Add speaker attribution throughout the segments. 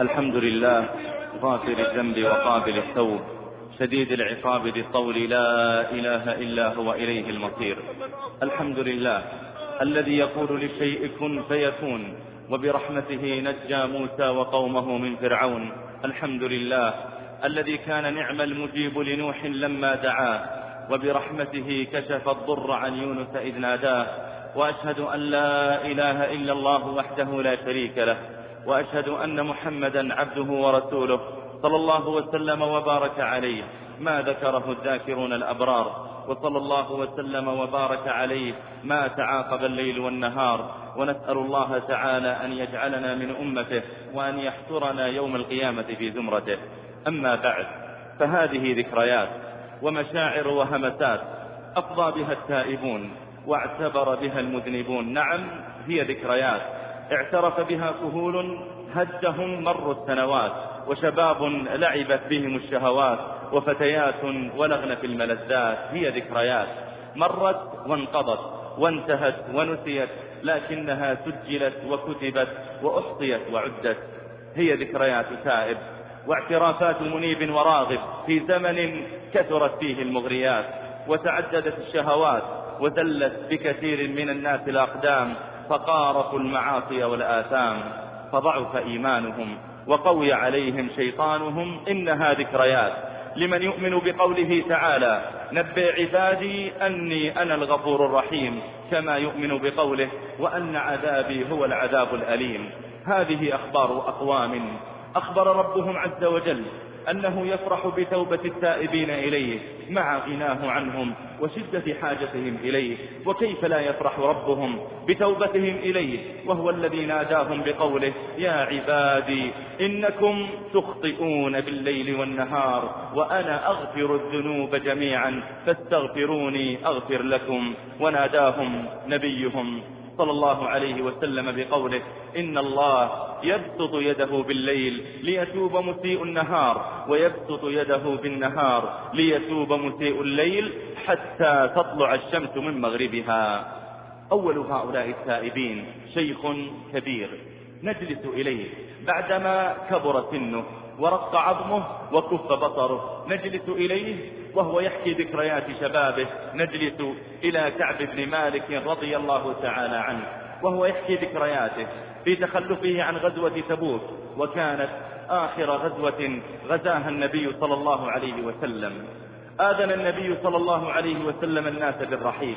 Speaker 1: الحمد لله غافر الذنب وقابل التوب شديد العقاب بالطول لا إله إلا هو إليه المصير. الحمد لله الذي يقول للشيء كن فيكون وبرحمته نجى موسى وقومه من فرعون. الحمد لله الذي كان نعم المجيب لنوح لما دعاه وبرحمته كشف الضر عن يونس إذ ناداه. وأشهد أن لا إله إلا الله وحده لا شريك له وأشهد أن محمدا عبده ورسوله صلى الله وسلم وبارك عليه. ما ذكره الذاكرون الأبرار. وصلى الله وسلم وبارك عليه. ما تعاقب الليل والنهار. ونسأل الله تعالى أن يجعلنا من أمته وأن يحشرنا يوم القيامة في زمرته. أما بعد فهذه ذكريات ومشاعر وهمسات أفضى بها التائبون واعتبر بها المذنبون. نعم هي ذكريات. اعترف بها كهول هجهم مر السنوات وشباب لعبت بهم الشهوات وفتيات ولغن في الملذات هي ذكريات. مرت وانقضت وانتهت ونسيت لكنها سجلت وكتبت وأحصيت وعدت. هي ذكريات تائب واعترافات منيب وراغب في زمن كثرت فيه المغريات. وتعددت الشهوات وزلت بكثير من الناس الأقدام فقارفوا المعاصي والآثام فضعف إيمانهم وقوي عليهم شيطانهم إنها ذكريات. لمن يؤمن بقوله تعالى نبئ عبادي أني أنا الغفور الرحيم كما يؤمن بقوله وأن عذابي هو العذاب الأليم. هذه أخبار أقوام. أخبر ربهم عز وجل أنه يفرح بتوبة التائبين إليه مع غناه عنهم وشدة حاجتهم إليه وكيف لا يفرح ربهم بتوبتهم إليه؟ وهو الذي ناداهم بقوله يا عبادي إنكم تخطئون بالليل والنهار وأنا أغفر الذنوب جميعا فاستغفروني أغفر لكم. وناداهم نبيهم صلى الله عليه وسلم بقوله إن الله يبسط يده بالليل ليتوب مسيء النهار ويبسط يده بالنهار ليتوب مسيء الليل حتى تطلع الشمس من مغربها. أول هؤلاء التائبين شيخ كبير نجلس إليه بعدما كبر سنه ورق عظمه وكف بصره. نجلس إليه وهو يحكي ذكريات شبابه نجلس إلى كعب بن مالك رضي الله تعالى عنه وهو يحكي ذكرياته في تخلفه عن غزوة تبوك وكانت آخر غزوة غزاها النبي صلى الله عليه وسلم. آذن النبي صلى الله عليه وسلم الناس بالرحيل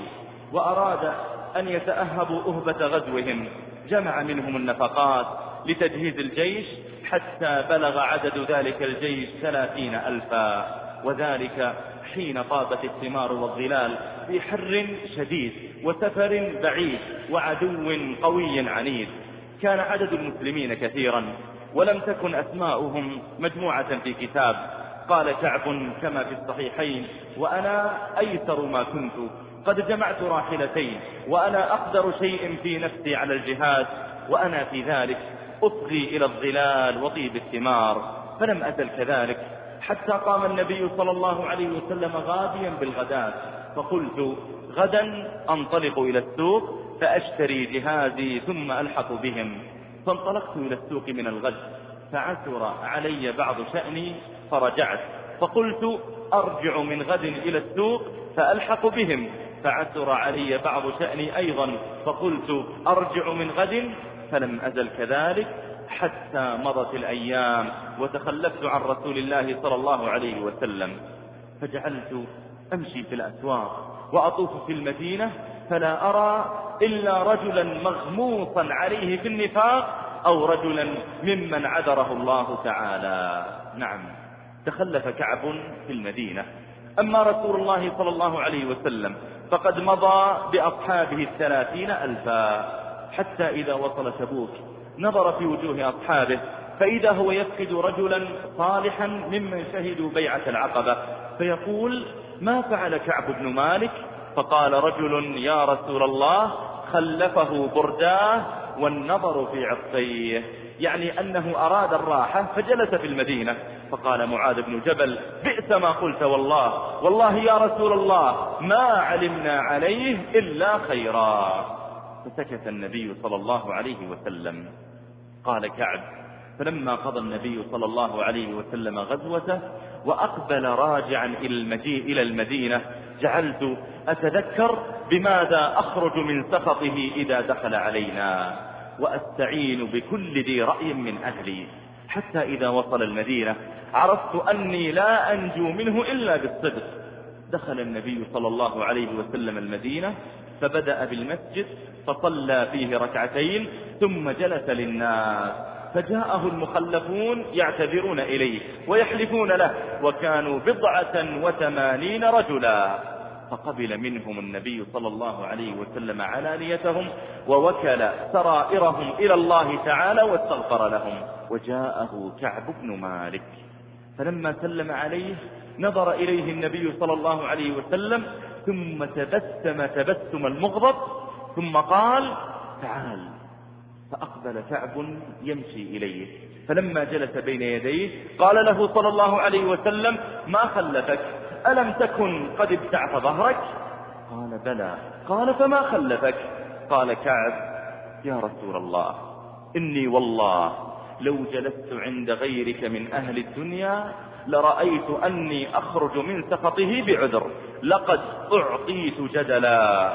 Speaker 1: وأراد أن يتأهبوا أهبة غزوهم. جمع منهم النفقات لتجهيز الجيش حتى بلغ عدد ذلك الجيش ثلاثين ألفا. وذلك حين طابت الثمار والظلال في حر شديد وسفر بعيد وعدو قوي عنيد. كان عدد المسلمين كثيرا ولم تكن أسماؤهم مجموعة في كتاب. قال كعب كما في الصحيحين وأنا أيسر ما كنت. قد جمعت راحلتين وأنا أقدر شيء في نفسي على الجهاد وأنا في ذلك أطغي إلى الظلال وطيب الثمار. فلم أزل كذلك. حتى قام النبي صلى الله عليه وسلم غاديا بالغداة. فقلت غدا أنطلق إلى السوق فأشتري جهازي ثم ألحق بهم. فانطلقت إلى السوق من الغد فعثر علي بعض شأني فرجعت. فقلت أرجع من غد إلى السوق فألحق بهم. فعثر علي بعض شأني أيضا فقلت أرجع من غد فلم أزل كذلك. حتى مضت الأيام وتخلفت عن رسول الله صلى الله عليه وسلم. فجعلت أمشي في الأسواق وأطوف في المدينة فلا أرى إلا رجلا مغموصا عليه في النفاق أو رجلا ممن عذره الله تعالى. نعم تخلف كعب في المدينة. أما رسول الله صلى الله عليه وسلم فقد مضى بأصحابه الثلاثين ألفا حتى إذا وصل تبوك. نظر في وجوه أصحابه فإذا هو يفقد رجلا صالحا ممن شهدوا بيعة العقبة فيقول ما فعل كعب بن مالك؟ فقال رجل يا رسول الله خلفه برداه والنظر في عطيه يعني أنه أراد الراحة فجلس في المدينة. فقال معاذ بن جبل بئس ما قلت والله والله يا رسول الله ما علمنا عليه إلا خيرا. فسكت النبي صلى الله عليه وسلم. قال كعب فلما قضى النبي صلى الله عليه وسلم غزوته وأقبل راجعا إلى المدينة جعلت أتذكر بماذا أخرج من سخطه إذا دخل علينا وأستعين بكل ذي رأي من أهلي. حتى إذا وصل المدينة عرفت أني لا أنجو منه إلا بالصدق. دخل النبي صلى الله عليه وسلم المدينة فبدأ بالمسجد فصلى فيه ركعتين ثم جلس للناس. فجاءه المخلفون يعتذرون إليه ويحلفون له وكانوا بضعة وثمانين رجلا. فقبل منهم النبي صلى الله عليه وسلم علانيتهم ووكل سرائرهم إلى الله تعالى واستغفر لهم. وجاءه كعب بن مالك. فلما سلم عليه نظر إليه النبي صلى الله عليه وسلم ثم تبسم تبسم المغضب ثم قال تعال. فأقبل كعب يمشي إليه. فلما جلس بين يديه قال له صلى الله عليه وسلم ما خلفك؟ ألم تكن قد ابتعت ظهرك؟ قال بلى. قال فما خلفك؟ قال كعب. يا رسول الله إني والله لو جلست عند غيرك من أهل الدنيا لرأيت أني أخرج من سخطه بعذر. لقد أعطيت جدلا.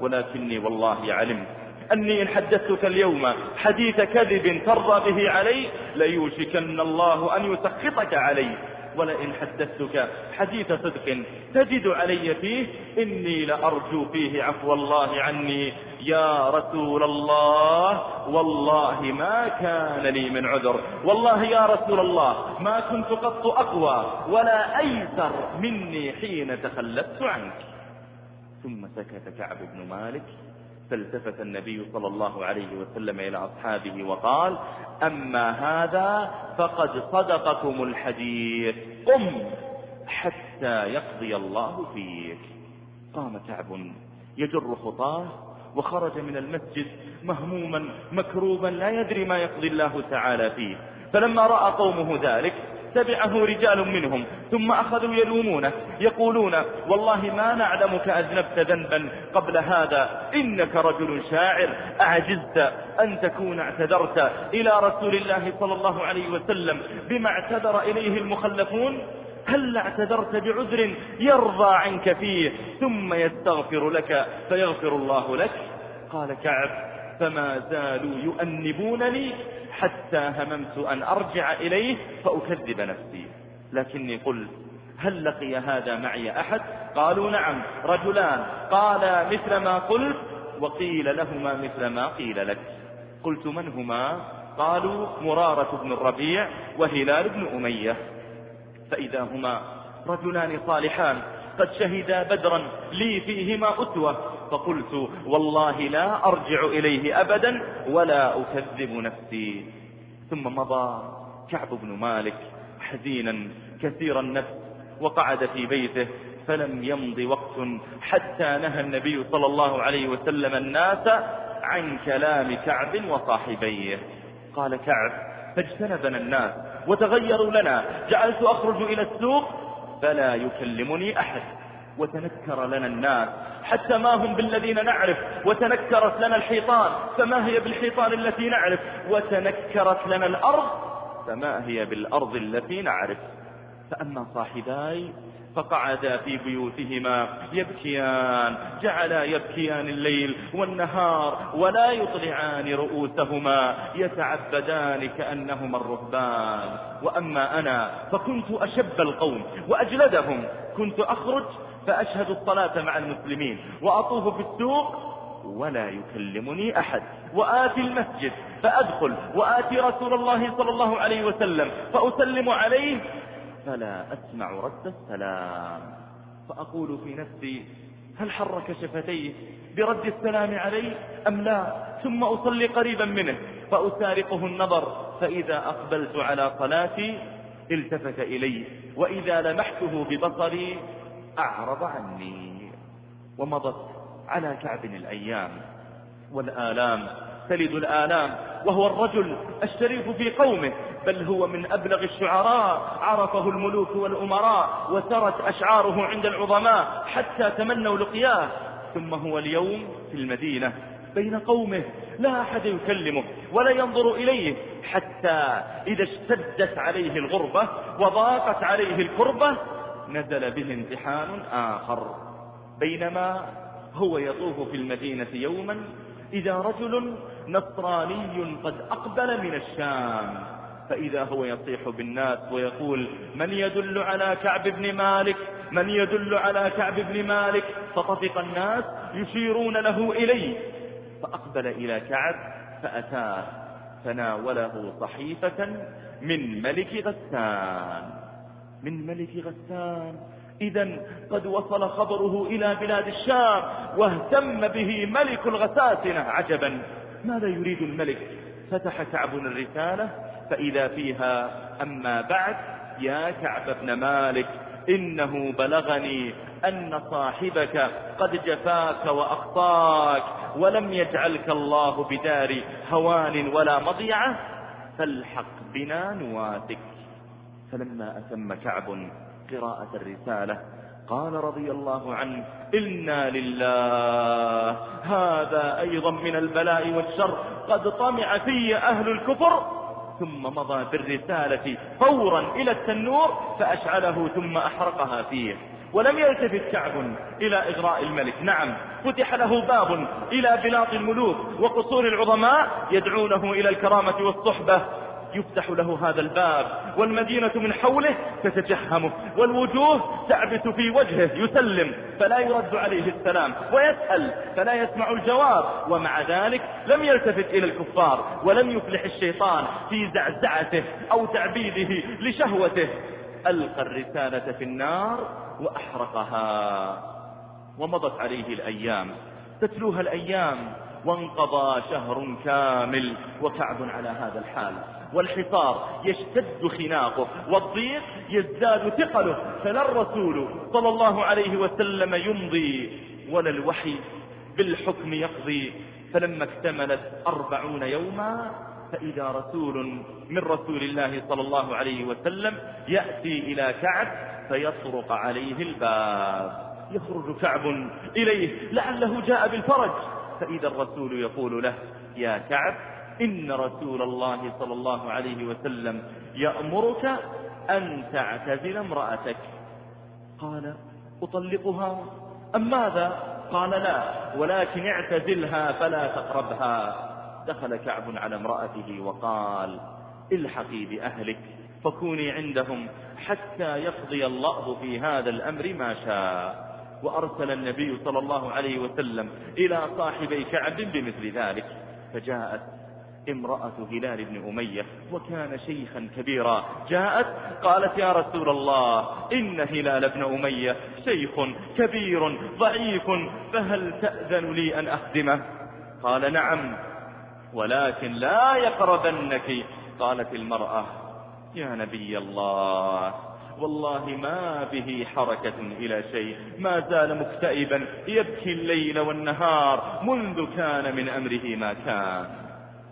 Speaker 1: ولكني والله علمت أني إن حدثتك اليوم حديث كذب ترضى به علي ليوشكن الله أن يسخطك علي. ولئن حدثتك حديث صدق تجد علي فيه إني لأرجو فيه عفو الله عني. يا رسول الله والله ما كان لي من عذر. والله يا رسول الله ما كنت قط أقوى ولا أيسر مني حين تخلفت عنك. ثم سكت كعب بن مالك فالتفت النبي صلى الله عليه وسلم إلى أصحابه وقال أما هذا فقد صدقكم الحديث. قم حتى يقضي الله فيك. قام كعب يجر خطاه وخرج من المسجد مهموما مكروبا لا يدري ما يقضي الله تعالى فيه. فلما رأى قومه ذلك تبعه رجال منهم ثم أخذوا يلومونه يقولون والله ما نعلمك أذنبت ذنبا قبل هذا إنك رجل شاعر أعجزت أن تكون اعتذرت إلى رسول الله صلى الله عليه وسلم بما اعتذر إليه المخلفون؟ هل اعتذرت بعذر يرضى عنك فيه ثم يستغفر لك فيغفر الله لك؟ قال كعب فما زالوا يؤنبونني حتى هممت أن أرجع إليه فأكذب نفسي. لكني قلت هل لقي هذا معي أحد؟ قالوا نعم رجلان. قالا مثل ما قلت. وقيل لهما مثل ما قيل لك. قلت من هما؟ قالوا مرارة بن الربيع وهلال بن أمية. فإذا هما رجلان صالحان قد شهدا بدرا لي فيهما أسوة. فقلت والله لا أرجع إليه أبدا ولا أكذب نفسي. ثم مضى كعب بن مالك حزينا كثير النفس وقعد في بيته فلم يمض وقت حتى نهى النبي صلى الله عليه وسلم الناس عن كلام كعب وصاحبيه. قال كعب فاجتنبنا الناس وتغيروا لنا جعلت أخرج إلى السوق فلا يكلمني أحد. وتنكر لنا الناس. حتى ما هم بالذين نعرف وتنكرت لنا الحيطان. فما هي بالحيطان التي نعرف؟ وتنكرت لنا الأرض. فما هي بالأرض التي نعرف؟ فأما صاحباي فقعدا في بيوتهما يبكيان. جعلا يبكيان الليل والنهار ولا يطلعان رؤوسهما. يتعبدان كأنهما الرهبان. وأما أنا فكنت أشب القوم وأجلدهم. كنت أخرج فأشهد الصلاة مع المسلمين وأطوف في السوق ولا يكلمني أحد. وآتي المسجد فأدخل. وآتي رسول الله صلى الله عليه وسلم فأسلم عليه. فلا أسمع رد السلام. فأقول في نفسي هل حرك شفتيه برد السلام علي أم لا؟ ثم أصلي قريبا منه فأسارقه النظر. فإذا أقبلت على صلاتي التفت إلي وإذا لمحته ببصري أعرض عني ومضت على كعب الأيام والآلام تلد الآلام وهو الرجل الشريف في قومه بل هو من أبلغ الشعراء عرفه الملوك والأمراء وسرت أشعاره عند العظماء حتى تمنوا لقياه. ثم هو اليوم في المدينة بين قومه لا أحد يكلمه ولا ينظر إليه حتى إذا اشتدت عليه الغربة وضاقت عليه الكربة نزل به امتحان آخر. بينما هو يطوف في المدينة يوما إذا رجل نصراني قد أقبل من الشام. فإذا هو يصيح بالناس ويقول من يدل على كعب بن مالك؟ من يدل على كعب بن مالك؟ فطفق الناس يشيرون له إليه. فأقبل إلى كعب فأتاه فناوله صحيفة من ملك غسان. من ملك غسان. إذا قد وصل خبره إلى بلاد الشام واهتم به ملك الغساسنة. عجبا. ماذا يريد الملك؟ فتح كعب الرسالة فإذا فيها أما بعد يا كعب بن مالك إنه بلغني أن صاحبك قد جفاك وأخطاك ولم يجعلك الله بدار هوان ولا مضيعة. فالحق بنا نواتك. فلما أتم كعب قراءة الرسالة قال رضي الله عنه إنا لله هذا أيضا من البلاء والشر قد طمع في أهل الكفر ثم مضى بالرسالة فورا إلى التنور فأشعله ثم أحرقها فيه ولم يلتفت كعب إلى إغراء الملك. نعم فتح له باب إلى بلاط الملوك وقصور العظماء يدعونه إلى الكرامة والصحبة يفتح له هذا الباب والمدينة من حوله تتجهمه والوجوه تعبث في وجهه يسلم فلا يرد عليه السلام ويسأل فلا يسمع الجواب ومع ذلك لم يلتفت إلى الكفار ولم يفلح الشيطان في زعزعته أو تعبيده لشهوته. ألقى الرسالة في النار وأحرقها ومضت عليه الأيام. تتلوها الأيام وانقضى شهر كامل وكعب على هذا الحال. والحصار يشتد خناقه والضيق يزداد ثقله فلا الرسول صلى الله عليه وسلم يمضي ولا الوحي بالحكم يقضي. فلما اكتملت أربعون يوما فإذا رسول من رسول الله صلى الله عليه وسلم يأتي إلى كعب فيطرق عليه الباب. يخرج كعب إليه لعله جاء بالفرج. فإذا الرسول يقول له يا كعب إن رسول الله صلى الله عليه وسلم يأمرك أن تعتزل امرأتك. قال أطلقها. أم ماذا؟ قال لا ولكن اعتزلها فلا تقربها. دخل كعب على امرأته وقال الحقي بأهلك فكوني عندهم حتى يقضي الله في هذا الأمر ما شاء. وأرسل النبي صلى الله عليه وسلم إلى صاحبي كعب بمثل ذلك. فجاءت امرأة هلال بن أمية وكان شيخا كبيرا. جاءت قالت يا رسول الله إن هلال بن أمية شيخ كبير ضعيف فهل تأذن لي أن أخدمه؟ قال نعم ولكن لا يقربنك. قالت المرأة يا نبي الله والله ما به حركة إلى شيء ما زال مكتئبا يبكي الليل والنهار منذ كان من أمره ما كان.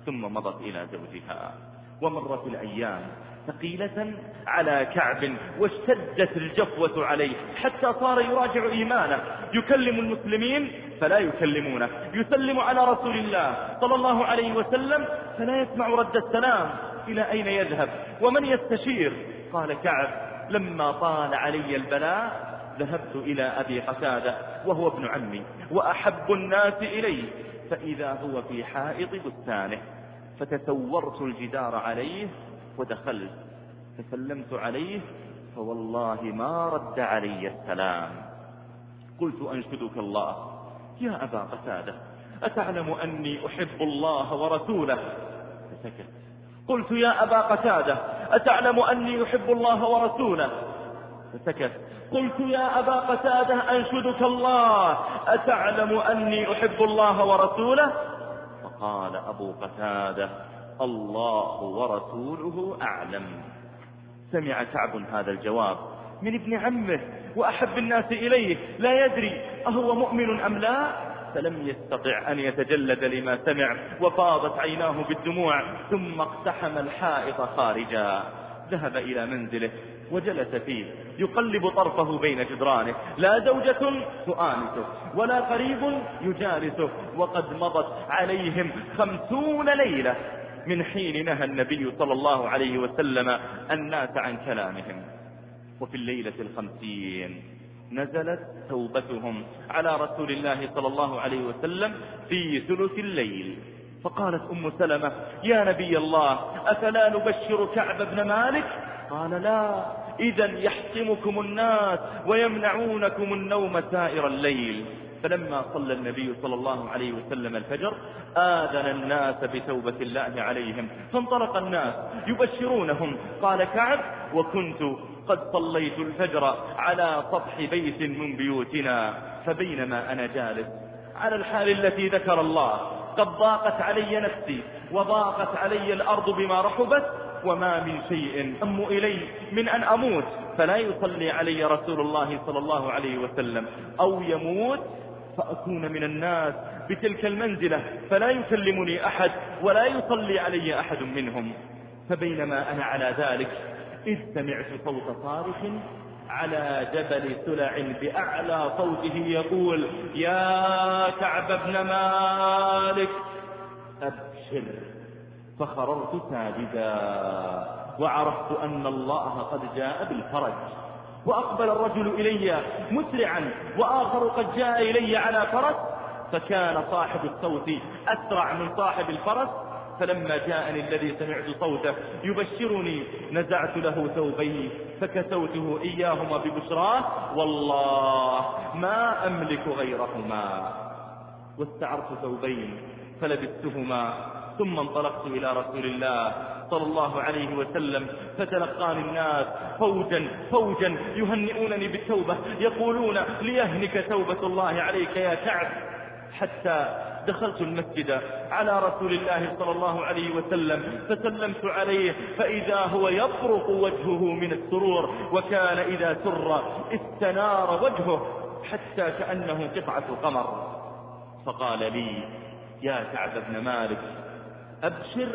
Speaker 1: ثم مضت إلى زوجها ومرت الأيام ثقيلة على كعب واشتدت الجفوة عليه حتى صار يراجع إيمانه. يكلم المسلمين فلا يكلمونه يسلم على رسول الله صلى الله عليه وسلم فلا يسمع رد السلام. إلى أين يذهب؟ ومن يستشير؟ قال كعب لما طال علي البلاء ذهبت إلى أبي قتادة وهو ابن عمي وأحب الناس إلي. فإذا هو في حائط بستانه فتسورت الجدار عليه ودخلت فسلمت عليه فوالله ما رد علي السلام. قلت أنشدك الله. يا أبا قتادة أتعلم أني أحب الله ورسوله؟ فسكت. قلت يا أبا قتادة أتعلم أني أحب الله ورسوله؟ فسكت. قلت يا أبا قتادة أنشدك الله أتعلم أني أحب الله ورسوله؟ فقال أبو قتادة الله ورسوله أعلم. سمع كعب هذا الجواب. من ابن عمه وأحب الناس إليه لا يدري أهو مؤمن أم لا؟ فلم يستطع أن يتجلد لما سمع وفاضت عيناه بالدموع ثم اقتحم الحائط خارجا. ذهب إلى منزله وجلس فيه. يقلب طرفه بين جدرانه. لا زوجة تؤانسه ولا قريب يجالسه وقد مضت عليهم خمسون ليلة من حين نهى النبي صلى الله عليه وسلم الناس عن كلامهم. وفي الليلة الخمسين نزلت توبتهم على رسول الله صلى الله عليه وسلم في ثلث الليل. فقالت أم سلمة يا نبي الله أفلا نبشر كعب بن مالك؟ قال لا. إذا يحسمكم الناس ويمنعونكم النوم سائر الليل. فلما صلى النبي صلى الله عليه وسلم الفجر آذن الناس بتوبة الله عليهم. فانطلق الناس يبشرونهم. قال كعب وكنت قد صليت الفجر على سطح بيت من بيوتنا فبينما أنا جالس على الحال التي ذكر الله قد ضاقت علي نفسي وضاقت علي الأرض بما رحبت وما من شيء أم إلي من أن أموت. فلا يصلي علي رسول الله صلى الله عليه وسلم. أو يموت فأكون من الناس بتلك المنزلة. فلا يكلمني أحد ولا يصلي علي أحد منهم. فبينما أنا على ذلك إذ سمعت صوت صارخ على جبل سلع بأعلى صوته يقول يا كعب بن مالك أبشر فخررت ساجدا وعرفت أن الله قد جاء بالفرج. وأقبل الرجل إلي مسرعا وآخر قد جاء إلي على فرس فكان صاحب الصوت أسرع من صاحب الفرس. فلما جاءني الذي سمعت صوته يبشرني نزعت له ثوبي فكسوته إياهما ببشراه والله ما أملك غيرهما. واستعرت ثوبين فلبستهما. ثم انطلقت إلى رسول الله صلى الله عليه وسلم فتلقاني الناس فوجا فوجا يهنئونني بالتوبة يقولون ليهنك توبة الله عليك يا كعب. حتى دخلت المسجد على رسول الله صلى الله عليه وسلم فسلمت عليه فإذا هو يطرق وجهه من السرور وكان إذا سر استنار وجهه حتى كأنه قطعة قمر فقال لي يا كعب بن مالك أبشر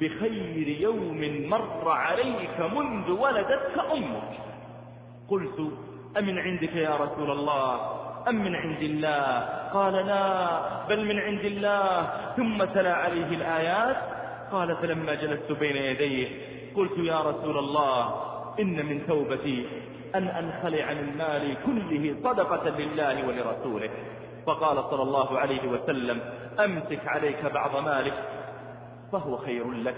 Speaker 1: بخير يوم مر عليك منذ ولدتك أمك. قلت أمن عندك يا رسول الله؟ أم من عند الله؟ قال لا بل من عند الله. ثم تلا عليه الآيات. قال فلما جلست بين يديه قلت يا رسول الله إن من توبتي أن أنخلع من مالي كله صدقة لله ولرسوله. فقال صلى الله عليه وسلم أمسك عليك بعض مالك فهو خير لك.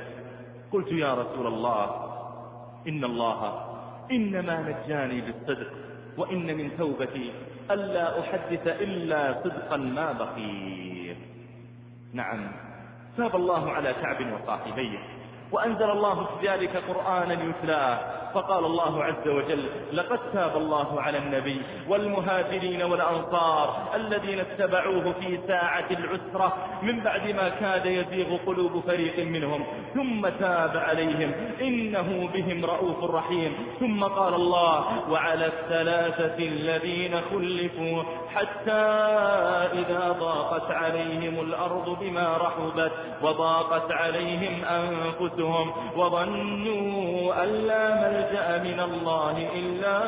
Speaker 1: قلت يا رسول الله إن الله إنما نجاني بالصدق وإن من توبتي ألا أحدث إلا صدقا ما بقي. نعم تاب الله على كعب وصاحبيه وأنزل الله في ذلك قرآنا يتلى فقال الله عز وجل لقد تاب الله على النبي والمهاجرين والأنصار الذين اتبعوه في ساعة العسرة من بعد ما كاد يزيغ قلوب فريق منهم. ثم تاب عليهم. إنه بهم رؤوف رحيم. ثم قال الله وعلى الثلاثة الذين خلفوا حتى إذا ضاقت عليهم الأرض بما رحبت وضاقت عليهم أنفسهم وظنوا أن لا ملجأ من الله إلا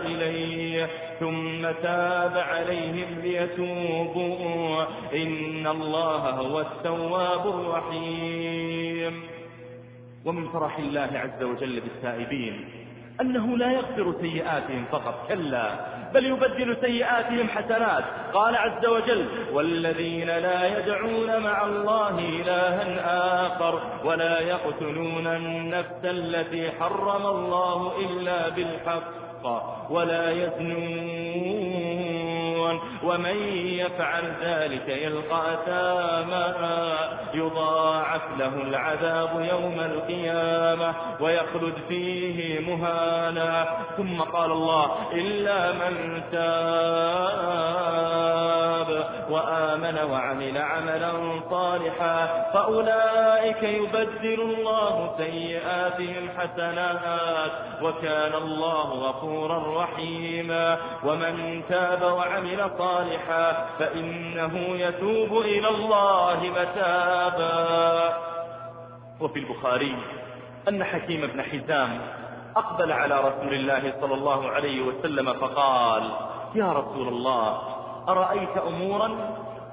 Speaker 1: إليه. ثم تاب عليهم ليتوبوا. إن الله هو التواب الرحيم. ومن فرح الله عز وجل بالتائبين أنه لا يغفر سيئاتهم فقط. كلا. بل يبدل سيئاتهم حسنات. قال عز وجل والذين لا يدعون مع الله إلها آخر ولا يقتلون النفس التي حرم الله إلا بالحق ولا يزنون ومن يفعل ذلك يلقى أثاما يضاعف له العذاب يوم القيامة ويخلد فيه مهانا. ثم قال الله إلا من تاب وآمن وعمل عملا صالحا فأولئك يبدل الله سيئاتهم حسنات وكان الله غفورا رحيما. ومن تاب وعمل صالحا فإنه يتوب إلى الله متابا. وفي البخاري أن حكيم بن حزام أقبل على رسول الله صلى الله عليه وسلم فقال يا رسول الله أرأيت أمورا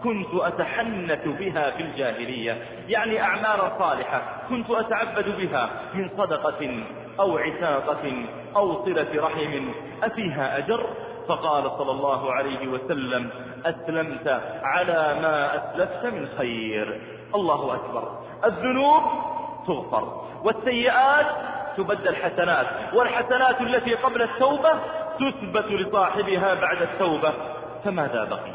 Speaker 1: كنت أتحنث بها في الجاهلية؟ يعني أعمالا صالحة كنت أتعبد بها من صدقة أو عتاقة أو صلة رحم أفيها أجر فقال صلى الله عليه وسلم أسلمت على ما أسلفت من خير. الله أكبر. الذنوب تغفر والسيئات تبدل حسنات والحسنات التي قبل التوبة تثبت لصاحبها بعد التوبة. فماذا بقي؟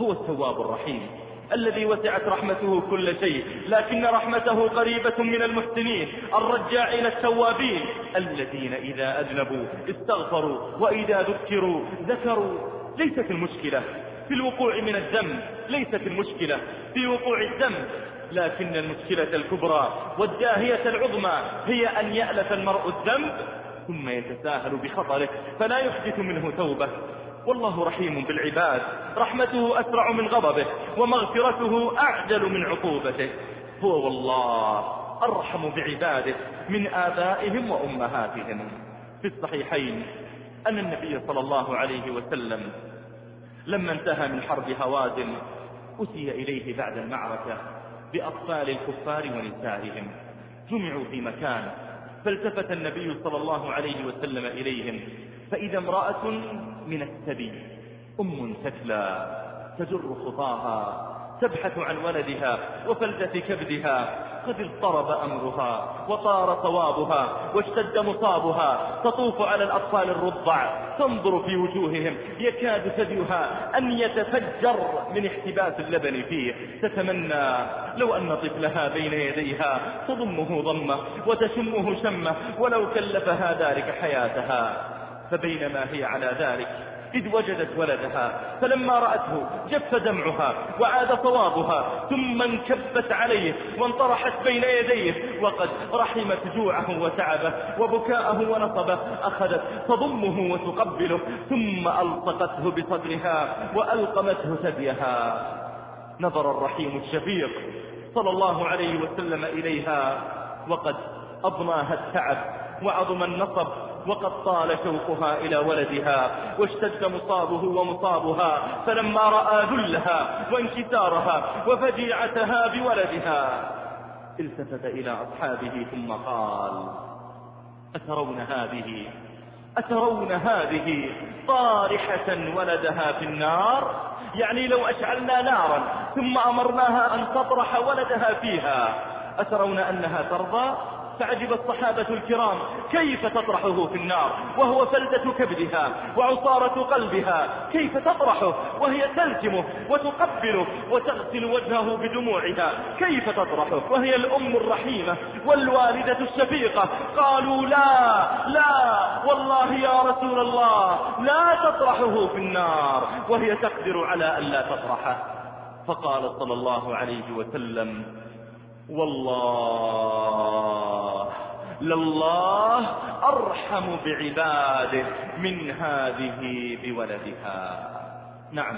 Speaker 1: هو التواب الرحيم. الذي وسعت رحمته كل شيء. لكن رحمته قريبة من المحسنين الرجاعين التوابين. الذين إذا أذنبوا استغفروا وإذا ذكروا ذكروا. ليست المشكلة في الوقوع من الذنب ليست المشكلة في وقوع الذنب. لكن المشكلة الكبرى والداهية العظمى هي أن يألف المرء الذنب ثم يتساهل بخطره فلا يحدث منه توبة. والله رحيم بالعباد رحمته أسرع من غضبه ومغفرته أعجل من عقوبته. هو والله أرحم بعباده من آبائهم وأمهاتهم. في الصحيحين أن النبي صلى الله عليه وسلم لما انتهى من حرب هوازن أتي إليه بعد المعركة بأطفال الكفار ونسائهم. جمعوا في مكان فالتفت النبي صلى الله عليه وسلم إليهم فإذا امرأة من السبي أم تتلى تجر خطاها تبحث عن ولدها وفلدة كبدها قد اضطرب أمرها وطار صوابها واشتد مصابها تطوف على الأطفال الرضع تنظر في وجوههم يكاد ثديها أن يتفجر من احتباس اللبن فيه. تتمنى لو أن طفلها بين يديها تضمه ضمة وتشمه شمة ولو كلفها ذلك حياتها. فبينما هي على ذلك إذ وجدت ولدها فلما رأته جف دمعها وعاد صوابها ثم انكبت عليه وانطرحت بين يديه وقد رحمت جوعه وتعبه وبكاءه ونصبه أخذت تضمه وتقبله ثم ألصقته بصدرها وألقمته ثديها. نظر الرحيم الشفيق صلى الله عليه وسلم إليها وقد أضناها التعب وعظم النصب وقد طال شوقها إلى ولدها واشتد مصابه ومصابها فلما رأى ذلها وانكسارها وفجيعتها بولدها التفت إلى أصحابه ثم قال أترون هذه؟ أترون هذه طارحة ولدها في النار؟ يعني لو أشعلنا نارا ثم أمرناها أن تطرح ولدها فيها أترون أنها ترضى؟ فعجب الصحابة الكرام كيف تطرحه في النار؟ وهو فلدة كبدها وعصارة قلبها كيف تطرحه؟ وهي تلتمه وتقبله وتغسل وجهه بدموعها كيف تطرحه؟ وهي الأم الرحيمة والوالدة الشفيقة قالوا لا لا والله يا رسول الله لا تطرحه في النار وهي تقدر على أن لا تطرحه. فقال صلى الله عليه وسلم والله لله أرحم بعباده من هذه بولدها. نعم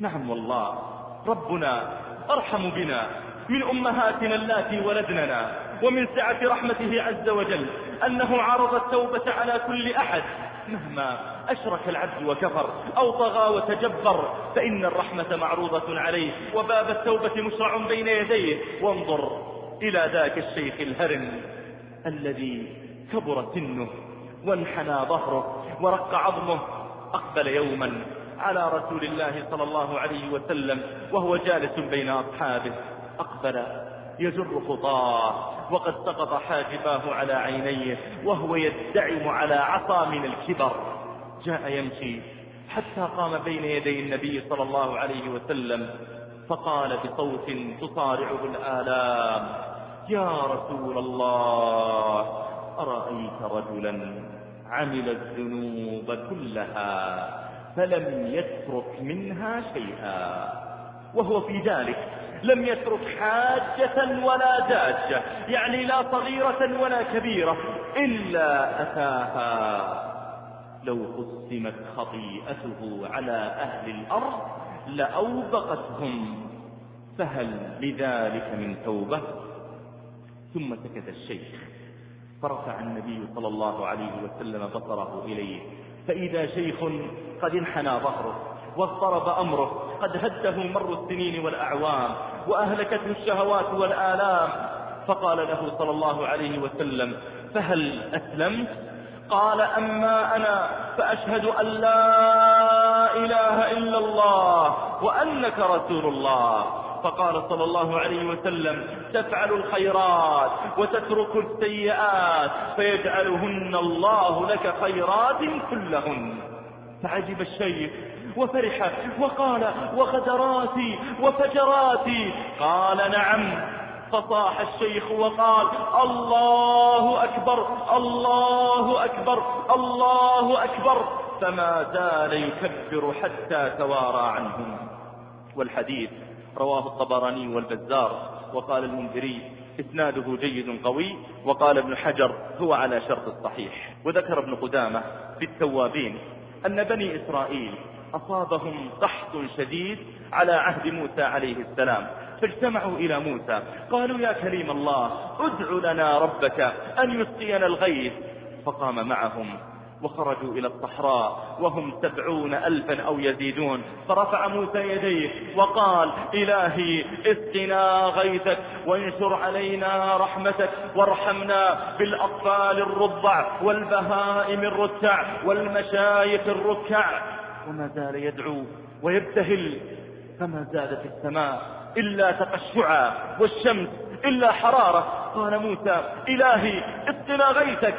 Speaker 1: نعم والله ربنا أرحم بنا من أمهاتنا اللاتي ولدننا. ومن سعة رحمته عز وجل أنه عرض التوبة على كل أحد مهما أشرك العبد وكفر أو طغى وتجبر فإن الرحمة معروضة عليه وباب التوبة مشرع بين يديه. وانظر إلى ذاك الشيخ الهرم الذي كبر سنه وانحنى ظهره ورق عظمه أقبل يوما على رسول الله صلى الله عليه وسلم وهو جالس بين أصحابه. أقبل يجر خطاه. وقد سقط حاجباه على عينيه وهو يدعم على عصا من الكبر. جاء يمشي حتى قام بين يدي النبي صلى الله عليه وسلم فقال بصوت تصارعه الآلام يا رسول الله أرأيت رجلا عمل الذنوب كلها فلم يترك منها شيئا وهو في ذلك. لم يترك حاجة ولا داجة يعني لا صغيرة ولا كبيرة إلا أتاها لو قسمت خطيئته على أهل الأرض لأوبقتهم فهل لذلك من توبة؟ ثم سكت الشيخ فرفع النبي صلى الله عليه وسلم بصره إليه فإذا شيخ قد انحنى ظهره واضطرب أمره. قد هده مر السنين والأعوام وأهلكته الشهوات والآلام. فقال له صلى الله عليه وسلم فهل أسلمت؟ قال أما أنا فأشهد أن لا إله إلا الله وأنك رسول الله. فقال صلى الله عليه وسلم تفعل الخيرات وتترك السيئات فيجعلهن الله لك خيرات كلهن. فعجب الشيخ وفرح وقال وغدراتي وفجراتي. قال نعم. فصاح الشيخ وقال الله أكبر الله أكبر الله أكبر. فما زال يكبر حتى توارى عنهم. والحديث رواه الطبراني والبزار وقال المنذري إسناده جيد قوي وقال ابن حجر هو على شرط الصحيح. وذكر ابن قدامة في التوابين أن بني إسرائيل أصابهم قحط شديد على عهد موسى عليه السلام فاجتمعوا إلى موسى قالوا يا كريم الله ادع لنا ربك أن يسقينا الغيث. فقام معهم وخرجوا إلى الصحراء وهم سبعون ألفا أو يزيدون. فرفع موسى يديه وقال إلهي اسقنا غيثك وانشر علينا رحمتك وارحمنا بالأطفال الرضع والبهائم الرتع والمشايخ الركع. وما زال يدعو ويبتهل فما زادت السماء إلا تقشعا والشمس إلا حرارة. قال موسى إلهي اسقنا غيثك.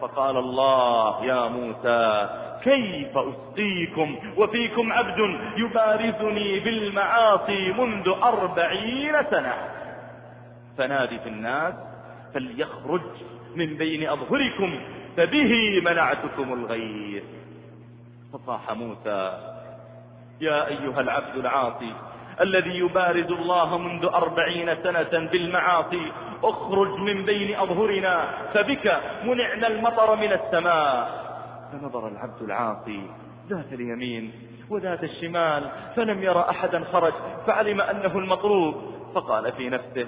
Speaker 1: فقال الله يا موسى كيف أسقيكم؟ وفيكم عبد يبارزني بالمعاصي منذ أربعين سنة. فنادي في الناس فليخرج من بين أظهركم فبه منعتكم الغيث. فصاح موسى يا أيها العبد العاصي الذي يبارز الله منذ أربعين سنة بالمعاصي اخرج من بين أظهرنا فبك منعنا المطر من السماء. فنظر العبد العاصي ذات اليمين وذات الشمال فلم يرى أحدا خرج فعلم أنه المطلوب فقال في نفسه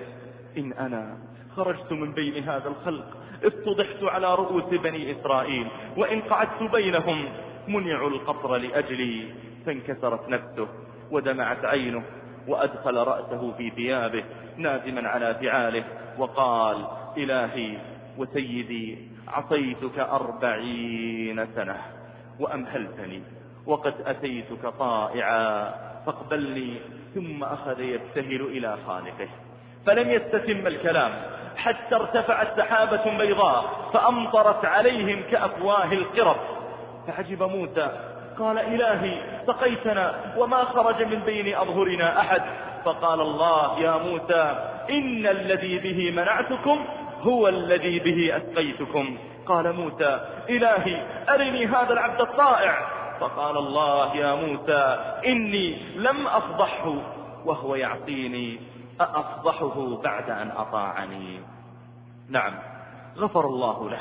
Speaker 1: إن أنا خرجت من بين هذا الخلق افتضحت على رؤوس بني إسرائيل وإن قعدت بينهم منعوا القطر لأجلي فانكسرت نفسه ودمعت عينه وأدخل رأسه في ثيابه نادما على فعاله وقال إلهي وسيدي عصيتك أربعين سنة وأمهلتني وقد أتيتك طائعا فاقبلني ثم أخذ يبتهل إلى خالقه. فلم يستتم الكلام حتى ارتفعت سحابة بيضاء فأمطرت عليهم كأفواه القرب. فعجب موسى. قال إلهي سقيتنا وما خرج من بين أظهرنا أحد. فقال الله يا موسى إن الذي به منعتكم هو الذي به أسقيتكم. قال موسى إلهي أرني هذا العبد الطائع فقال الله يا موسى إني لم أفضحه وهو يعصيني. أأفضحه بعد أن أطاعني. نعم غفر الله له.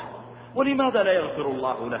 Speaker 1: ولماذا لا يغفر الله له؟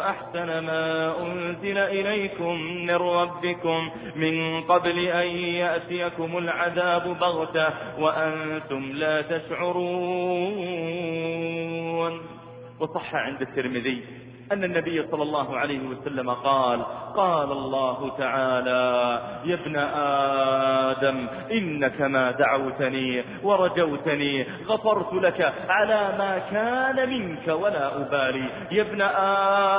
Speaker 1: أحسن ما أنزل إليكم من ربكم من قبل أن يأتيكم العذاب بغتة وأنتم لا تشعرون. وصح عند الترمذي أن النبي صلى الله عليه وسلم قال قال الله تعالى يا ابن آدم إنك ما دعوتني ورجوتني غفرت لك على ما كان منك ولا أبالي. يا ابن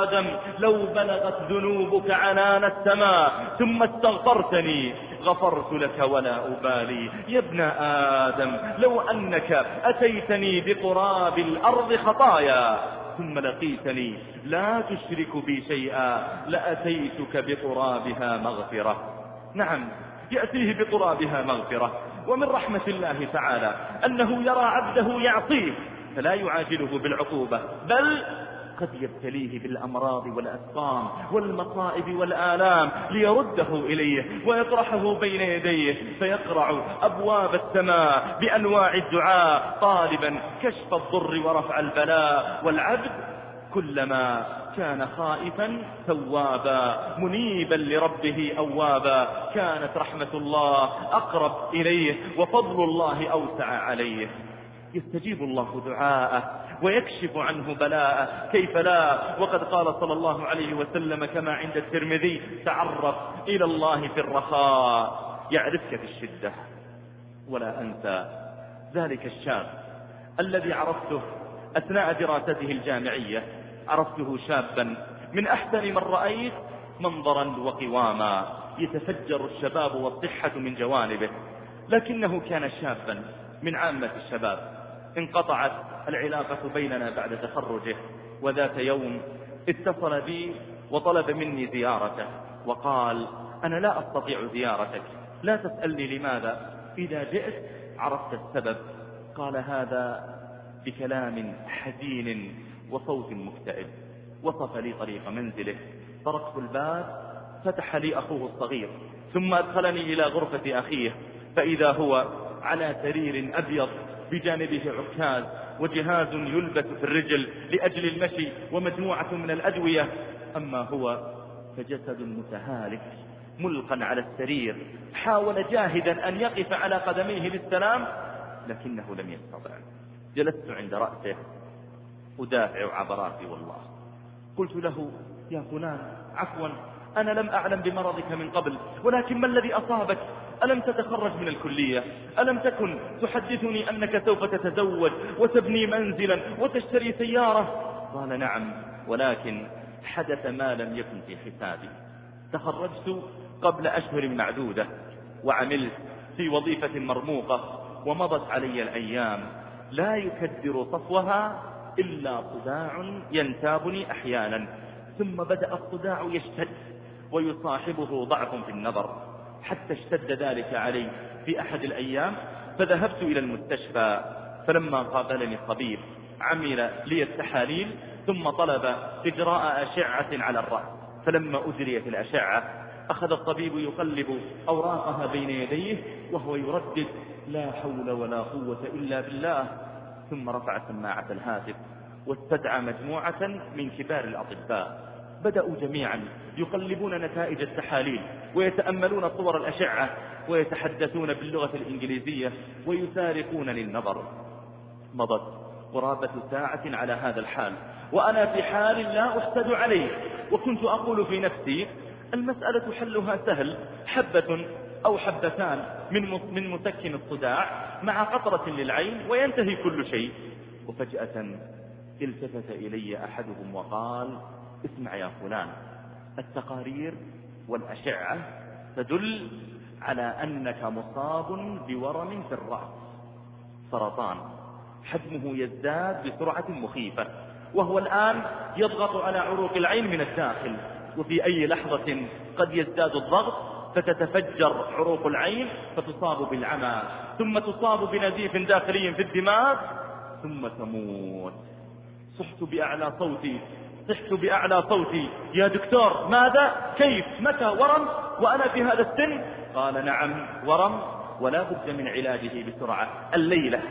Speaker 1: آدم لو بلغت ذنوبك عنان السماء ثم استغفرتني غفرت لك ولا أبالي. يا ابن آدم لو أنك أتيتني بقراب الأرض خطايا ثم لقيتني لا تشرك بي شيئا لأتيتك بقرابها مغفرة. نعم يأتيه بقرابها مغفرة. ومن رحمة الله تعالى أنه يرى عبده يعصيه فلا يعاجله بالعقوبة بل قد يبتليه بالأمراض والأسقام والمصائب والآلام ليرده إليه ويطرحه بين يديه فيقرع أبواب السماء بأنواع الدعاء طالبا كشف الضر ورفع البلاء والعبد كلما كان خائفا ثوابا منيبا لربه أوابا كانت رحمة الله أقرب إليه وفضل الله أوسع عليه. يستجيب الله دعاءه ويكشف عنه بلاءه. كيف لا؟ وقد قال صلى الله عليه وسلم كما عند الترمذي تعرف إلى الله في الرخاء يعرفك في الشدة. ولا أنسى ذلك الشاب الذي عرفته أثناء دراسته الجامعية. عرفته شابا من أحسن من رأيت منظرا وقواما. يتفجر الشباب والصحة من جوانبه. لكنه كان شابا من عامة الشباب. انقطعت العلاقة بيننا بعد تخرجه وذات يوم اتصل بي وطلب مني زيارته وقال أنا لا أستطيع زيارتك لا تسألني لماذا إذا جئت عرفت السبب. قال هذا بكلام حزين وصوت مكتئب وصف لي طريق منزله طرقت الباب فتح لي أخوه الصغير ثم أدخلني إلى غرفة أخيه فإذا هو على سرير أبيض بجانبه عكاز وجهاز يلبس في الرجل لأجل المشي ومجموعة من الأدوية. أما هو فجسد متهالك ملقا على السرير حاول جاهدا أن يقف على قدميه للسلام لكنه لم يستطع. جلست عند رأسه أدافع عبراتي والله. قلت له يا فلان عفوا أنا لم أعلم بمرضك من قبل ولكن ما الذي أصابك؟ ألم تتخرج من الكلية؟ ألم تكن تحدثني أنك سوف تتزوج وتبني منزلا وتشتري سيارة؟ قال نعم ولكن حدث ما لم يكن في حسابي. تخرجت قبل أشهر معدودة وعملت في وظيفة مرموقة ومضت علي الأيام. لا يكدر صفوها إلا صداع ينتابني أحيانا ثم بدأ الصداع يشتد ويصاحبه ضعف في النظر. حتى اشتد ذلك علي في أحد الأيام فذهبت إلى المستشفى فلما قابلني الطبيب عمل لي التحاليل ثم طلب إجراء أشعة على الرأس فلما أجريت الأشعة أخذ الطبيب يقلب أوراقها بين يديه وهو يردد لا حول ولا قوة إلا بالله. ثم رفع سماعة الهاتف واستدعى مجموعة من كبار الأطباء. بدأوا جميعا يقلبون نتائج التحاليل ويتأملون صور الأشعة ويتحدثون باللغة الإنجليزية ويسارقون للنظر. مضت قرابة ساعة على هذا الحال وأنا في حال لا أحسد عليه وكنت أقول في نفسي المسألة حلها سهل حبة أو حبتان من من مسكن الصداع مع قطرة للعين وينتهي كل شيء. وفجأة التفت إلي أحدهم وقال اسمع يا فلان. التقارير والأشعة تدل على أنك مصاب بورم في الرأس. سرطان. حجمه يزداد بسرعة مخيفة وهو الآن يضغط على عروق العين من الداخل. وفي أي لحظة قد يزداد الضغط فتتفجر عروق العين فتصاب بالعمى ثم تصاب بنزيف داخلي في الدماغ ثم تموت. صحت بأعلى صوتي. صحت بأعلى صوتي. يا دكتور ماذا؟ كيف؟ متى؟ ورم؟ وأنا في هذا السن؟ قال نعم ورم. ولا بد من علاجه بسرعة. الليلة.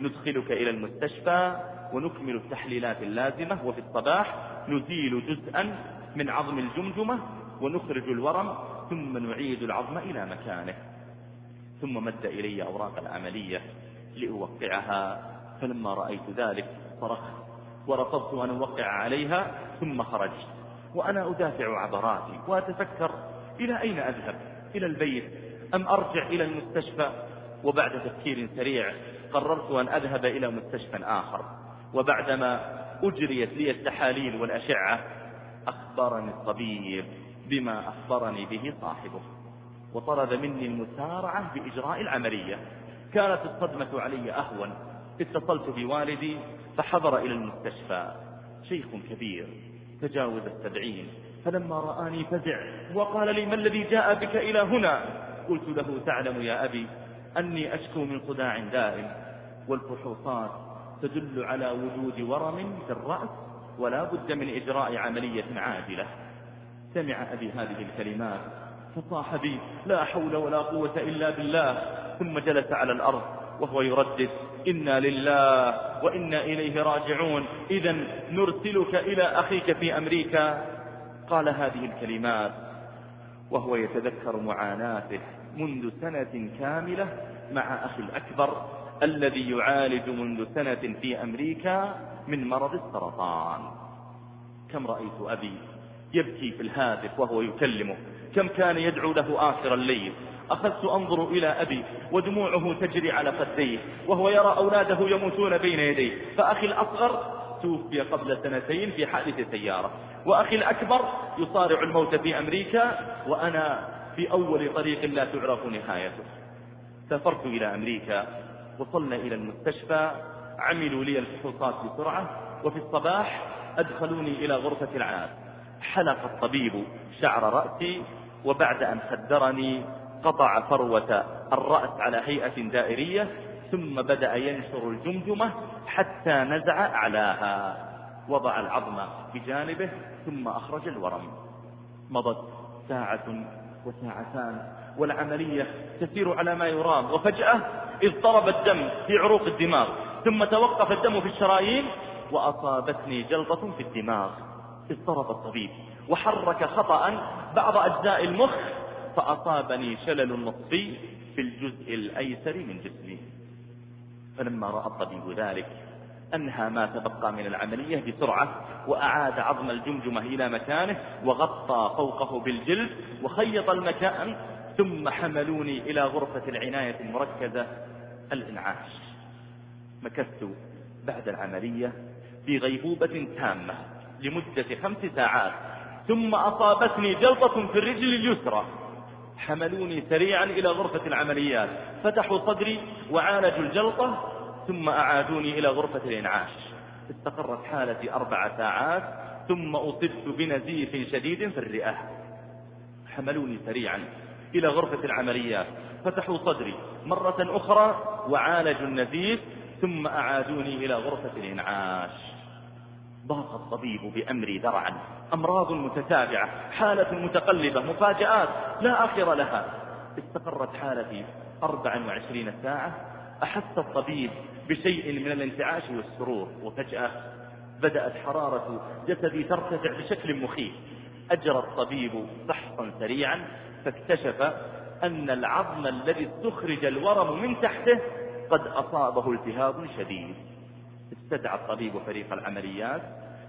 Speaker 1: ندخلك إلى المستشفى ونكمل التحليلات اللازمة. وفي الصباح نزيل جزءا من عظم الجمجمة ونخرج الورم ثم نعيد العظم إلى مكانه. ثم مد إلي أوراق العملية لأوقعها. فلما رأيت ذلك صرخت. ورفضت أن أوقع عليها ثم خرجت. وأنا أدافع عبراتي وأتفكر إلى أين أذهب؟ إلى البيت؟ أم أرجع إلى المستشفى؟ وبعد تفكير سريع قررت أن أذهب إلى مستشفى آخر. وبعدما أجريت لي التحاليل والأشعة أخبرني الطبيب بما أخبرني به صاحبه. وطلب مني المسارعة بإجراء العملية. كانت الصدمة علي أهون. اتصلت بوالدي فحضر إلى المستشفى. شيخ كبير تجاوز السبعين فلما رآني فزع وقال لي ما الذي جاء بك إلى هنا؟ قلت له تعلم يا أبي أني أشكو من صداع دائم والفحوصات تدل على وجود ورم في الرأس ولا بد من إجراء عملية عاجلة سمع أبي هذه الكلمات فصاح بي لا حول ولا قوة إلا بالله. ثم جلس على الأرض وهو يردد إنا لله وإنا إليه راجعون. إذا نرسلك إلى أخيك في أمريكا. قال هذه الكلمات وهو يتذكر معاناته منذ سنة كاملة مع أخي الأكبر الذي يعالج منذ سنة في أمريكا من مرض السرطان. كم رأيت أبي يبكي في الهاتف وهو يكلمه؟ كم كان يدعو له آخر الليل؟ أخذت أنظر إلى أبي ودموعه تجري على خديه وهو يرى أولاده يموتون بين يديه. فأخي الأصغر توفي قبل سنتين في حادث سيارة وأخي الأكبر يصارع الموت في أمريكا وأنا في أول طريق لا تعرف نهايته. سافرت إلى أمريكا وصلنا إلى المستشفى عملوا لي الفحوصات بسرعة وفي الصباح أدخلوني إلى غرفة العام حلق الطبيب شعر رأسي وبعد أن خدرني قطع فروة الرأس على هيئة دائرية ثم بدأ ينشر الجمجمة حتى نزع أعلاها. وضع العظم بجانبه ثم أخرج الورم. مضت ساعة وساعتان والعملية تسير على ما يرام. وفجأة اضطرب الدم في عروق الدماغ ثم توقف الدم في الشرايين وأصابتني جلطة في الدماغ. اضطرب الطبيب وحرك خطأ بعض أجزاء المخ فأصابني شلل نصفي في الجزء الأيسر من جسمي. فلما رأى الطبيب ذلك أنهى ما تبقى من العملية بسرعة وأعاد عظم الجمجمة إلى مكانه وغطى فوقه بالجلد وخيط المكان ثم حملوني إلى غرفة العناية المركزة الإنعاش. مكثت بعد العملية في غيبوبة تامة لمدة خمس ساعات ثم أصابتني جلطة في الرجل اليسرى. حملوني سريعا إلى غرفة العمليات فتحوا صدري وعالجوا الجلطة ثم أعادوني إلى غرفة الإنعاش. استقرت حالتي أربع ساعات ثم أصبت بنزيف شديد في الرئة. حملوني سريعا إلى غرفة العمليات فتحوا صدري مرة أخرى وعالجوا النزيف ثم أعادوني إلى غرفة الإنعاش. ضاق الطبيب بأمري ذرعا. أمراض متتابعة حالة متقلبة مفاجآت لا آخر لها. استقرت حالتي 24 ساعة. أحس الطبيب بشيء من الانتعاش والسرور وفجأة بدأت حرارة جسدي ترتفع بشكل مخيف. أجرى الطبيب فحصا سريعا فاكتشف أن العظم الذي استخرج الورم من تحته قد أصابه التهاب شديد. استدعى الطبيب فريق العمليات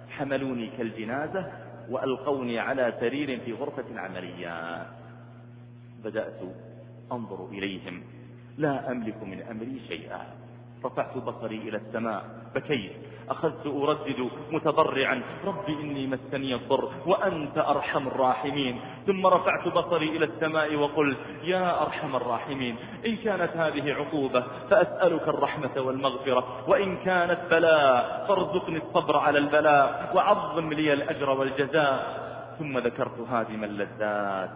Speaker 1: حملوني كالجنازة وألقوني على سرير في غرفة العمليات بدأت أنظر إليهم. لا أملك من أمري شيئا. رفعت بصري إلى السماء بكيت. أخذت أردد متضرعا. رب إني مسني الضر وأنت أرحم الراحمين. ثم رفعت بصري إلى السماء وقلت يا أرحم الراحمين إن كانت هذه عقوبة فأسألك الرحمة والمغفرة وإن كانت بلاء فارزقني الصبر على البلاء وعظم لي الأجر والجزاء. ثم ذكرت هادم اللذات.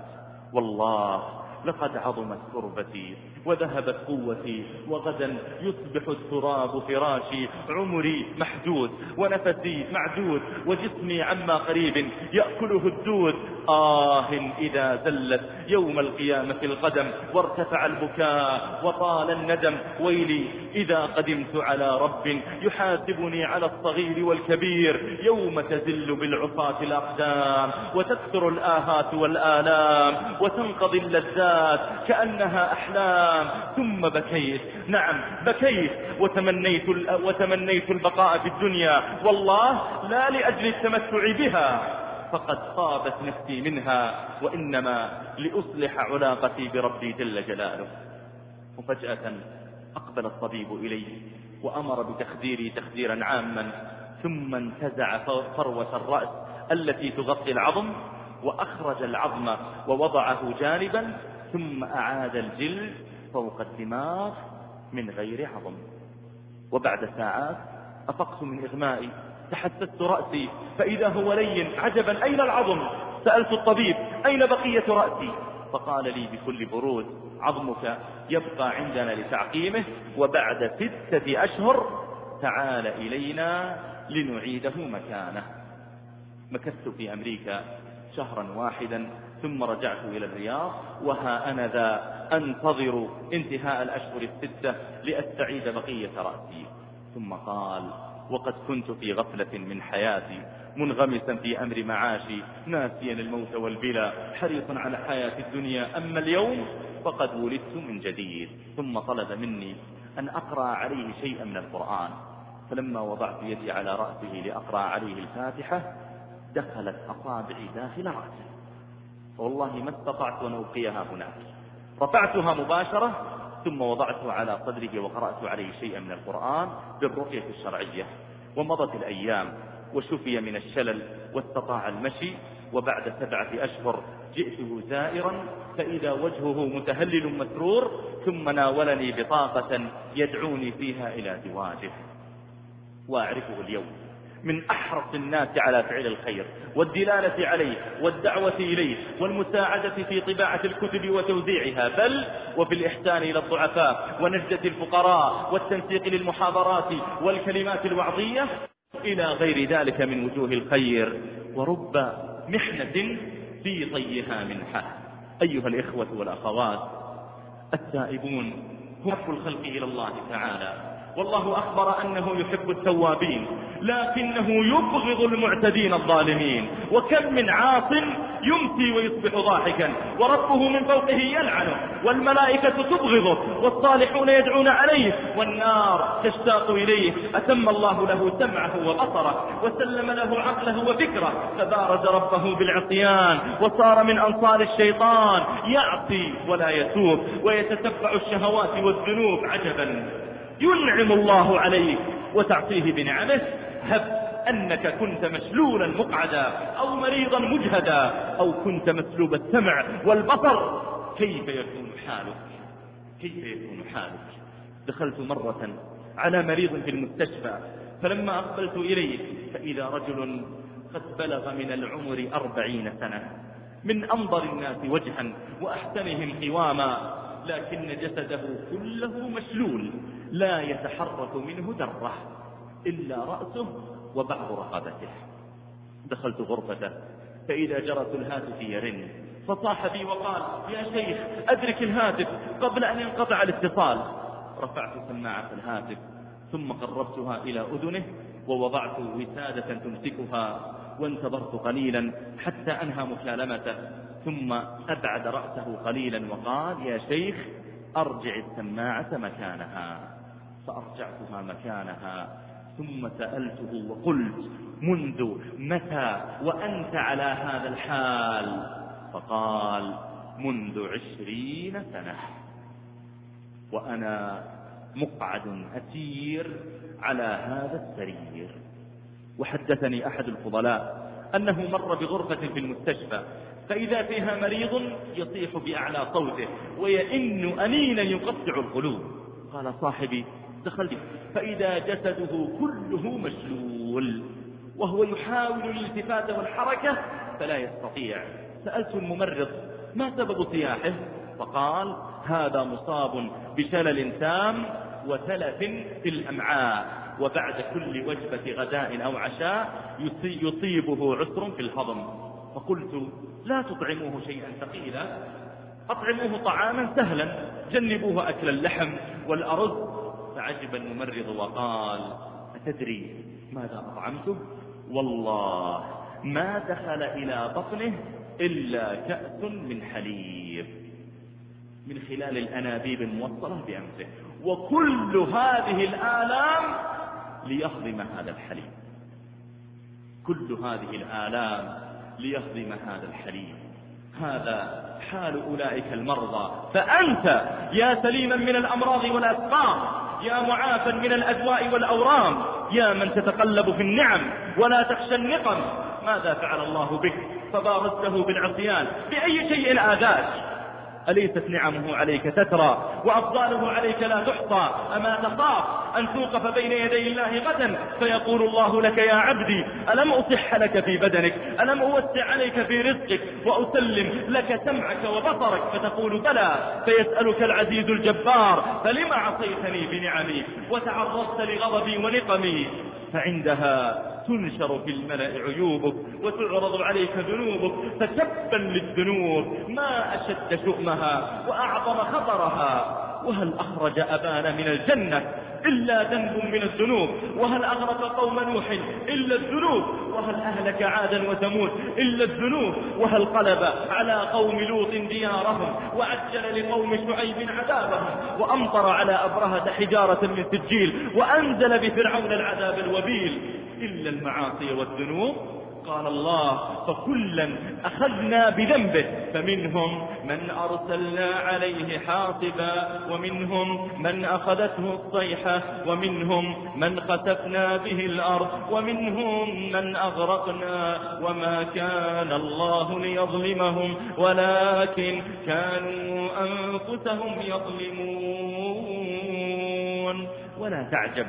Speaker 1: والله لقد عظمت كربتي. وذهبت قوتي وغدا يصبح التراب فراشي عمري محدود ونفسي معدود وجسمي عما قريب يأكله الدود. آه إذا زلت يوم القيامة القدم وارتفع البكاء وطال الندم. ويلي إذا قدمت على رب يحاسبني على الصغير والكبير. يوم تزل بالعصاة الأقدام وتكثر الآهات والآلام وتنقضي اللذات كأنها أحلام. ثم بكيت. نعم بكيت. وتمنيت, وتمنيت البقاء في الدنيا. والله لا لأجل التمتع بها فقد طابت نفسي منها وإنما لأصلح علاقتي بربي جل جلاله. وفجأة أقبل الطبيب إلي وأمر بتخديري تخديرا عاما ثم انتزع فروة الرأس التي تغطي العظم وأخرج العظم ووضعه جانبا ثم أعاد الجلد فوق الدماغ من غير عظم. وبعد ساعات أفقت من إغمائي تحسست رأسي فإذا هو لين عجبا أين العظم؟ سألت الطبيب أين بقية رأسي؟ فقال لي بكل برود عظمك يبقى عندنا لتعقيمه وبعد ستة أشهر تعال إلينا لنعيده مكانه. مكثت في أمريكا شهرا واحدا ثم رجعت إلى الرياض وها أنا ذا أنتظر انتهاء الأشهر الستة لأستعيد بقية رأسي. ثم قال وقد كنت في غفلة من حياتي منغمسا في أمر معاشي ناسيا الموت والبلا حريصا على حياة الدنيا. أما اليوم فقد ولدت من جديد. ثم طلب مني أن أقرأ عليه شيئا من القرآن. فلما وضعت يدي على رأسه لأقرأ عليه الفاتحة دخلت أصابعي داخل رأسه. فوالله ما استطعت أن أوقيها هناك. رفعتها مباشرة ثم وضعته على صدره وقرأت عليه شيئا من القرآن بالرقية الشرعية. ومضت الأيام وشفي من الشلل واستطاع المشي وبعد سبعة أشهر جئته زائرا فإذا وجهه متهلل مسرور ثم ناولني بطاقة يدعوني فيها إلى زواجه. وأعرفه اليوم. من أحرص الناس على فعل الخير والدلالة عليه والدعوة إليه والمساعدة في طباعة الكتب وتوزيعها بل وفي الإحسان إلى الضعفاء ونجدة الفقراء والتنسيق للمحاضرات والكلمات الوعظية إلى غير ذلك من وجوه الخير. ورب محنة في طيها منحة أيها الإخوة والأخوات التائبون هم الخلق إلى الله تعالى. والله أخبر أنه يحب التوابين لكنه يبغض المعتدين الظالمين وكم من عاص يمسي ويصبح ضاحكا وربه من فوقه يلعنه والملائكة تبغضه والصالحون يدعون عليه والنار تشتاق إليه أتم الله له سمعه وبصره وسلم له عقله وفكره فبارز ربه بالعصيان وصار من أنصار الشيطان يعصي ولا يتوب ويتتبع الشهوات والذنوب عجبا. ينعم الله عليك وتعطيه بنعمه. هب أنك كنت مشلولا مقعدا أو مريضا مجهدا أو كنت مسلوب السمع والبصر. كيف يكون حالك؟ كيف يكون حالك؟ دخلت مرة على مريض في المستشفى فلما أقبلت إليه فإذا رجل قد بلغ من العمر أربعين سنة. من أنظر الناس وجها وأحسنهم قواما. لكن جسده كله مشلول لا يتحرك منه ذرة إلا رأسه وبعض رقبته. دخلت غرفته فإذا جرس الهاتف يرن. فصاح بي وقال يا شيخ أدرك الهاتف قبل أن ينقطع الاتصال. رفعت سماعة الهاتف ثم قربتها إلى أذنه ووضعت وسادة تمسكها وانتظرت قليلا حتى أنهى مكالمته. ثم أبعد رأسه قليلا وقال يا شيخ أرجع السماعة مكانها. فأرجعتها مكانها ثم سألته وقلت منذ متى وأنت على هذا الحال؟ فقال منذ عشرين سنة. وأنا مقعد أسير على هذا السرير. وحدثني أحد الفضلاء أنه مر بغرفة في المستشفى فإذا فيها مريض يصيح بأعلى صوته ويئن أنينا يقطع القلوب. قال صاحبي دخلت فإذا جسده كله مشلول وهو يحاول الالتفات والحركة فلا يستطيع. سألت الممرض ما سبب صياحه؟ فقال هذا مصاب بشلل تام وتلف في الأمعاء وبعد كل وجبة غداء أو عشاء يصيبه عسر في الهضم. فقلت لا تطعموه شيئا ثقيلا. أطعموه طعاما سهلا. جنبوه أكل اللحم والأرز. فعجب الممرض وقال أتدري ماذا أطعمته؟ والله ما دخل إلى بطنه إلا كأس من حليب. من خلال الأنابيب الموصلة بأمسه. وكل هذه الآلام ليهضم هذا الحليب. كل هذه الآلام ليهضم هذا الحليب هذا حال أولئك المرضى. فأنت يا سليما من الأمراض والأسقام يا معافا من الأدواء والأورام يا من تتقلب في النعم ولا تخشى النقم. ماذا فعل الله بك فبارزته بالعصيان. بأي شيء آذاك؟ أليست نعمه عليك تترى وأفضاله عليك لا تحصى. أما تخاف أن توقف بين يدي الله غدا؟ فيقول الله لك يا عبدي ألم أصح لك في بدنك؟ ألم أوسع عليك في رزقك؟ وأسلم لك سمعك وبصرك؟ فتقول بلى. فيسألك العزيز الجبار فلم عصيتني بنعمي؟ وتعرضت لغضبي ونقمي؟ فعندها تنشر في الملأ عيوبك وتعرض عليك ذنوبك فتبا للذنوب ما أشد شؤمها وأعظم خطرها. وهل أخرج أبانا من الجنة إلا ذنب من الذنوب؟ وهل أغرق قوم نوح إلا الذنوب؟ وهل أهلك عادا وثمود إلا الذنوب؟ وهل قلب على قوم لوط ديارهم وعجل لقوم شعيب عذابهم وأمطر على أبرهة حجارة من سجيل وأنزل بفرعون العذاب الوبيل إلا المعاصي والذنوب؟ قال الله فكلا أخذنا بذنبه. فمنهم من أرسلنا عليه حاصبا ومنهم من أخذته الصيحة ومنهم من خسفنا به الأرض ومنهم من أغرقنا. وما كان الله ليظلمهم ولكن كانوا أنفسهم يظلمون. ولا تعجب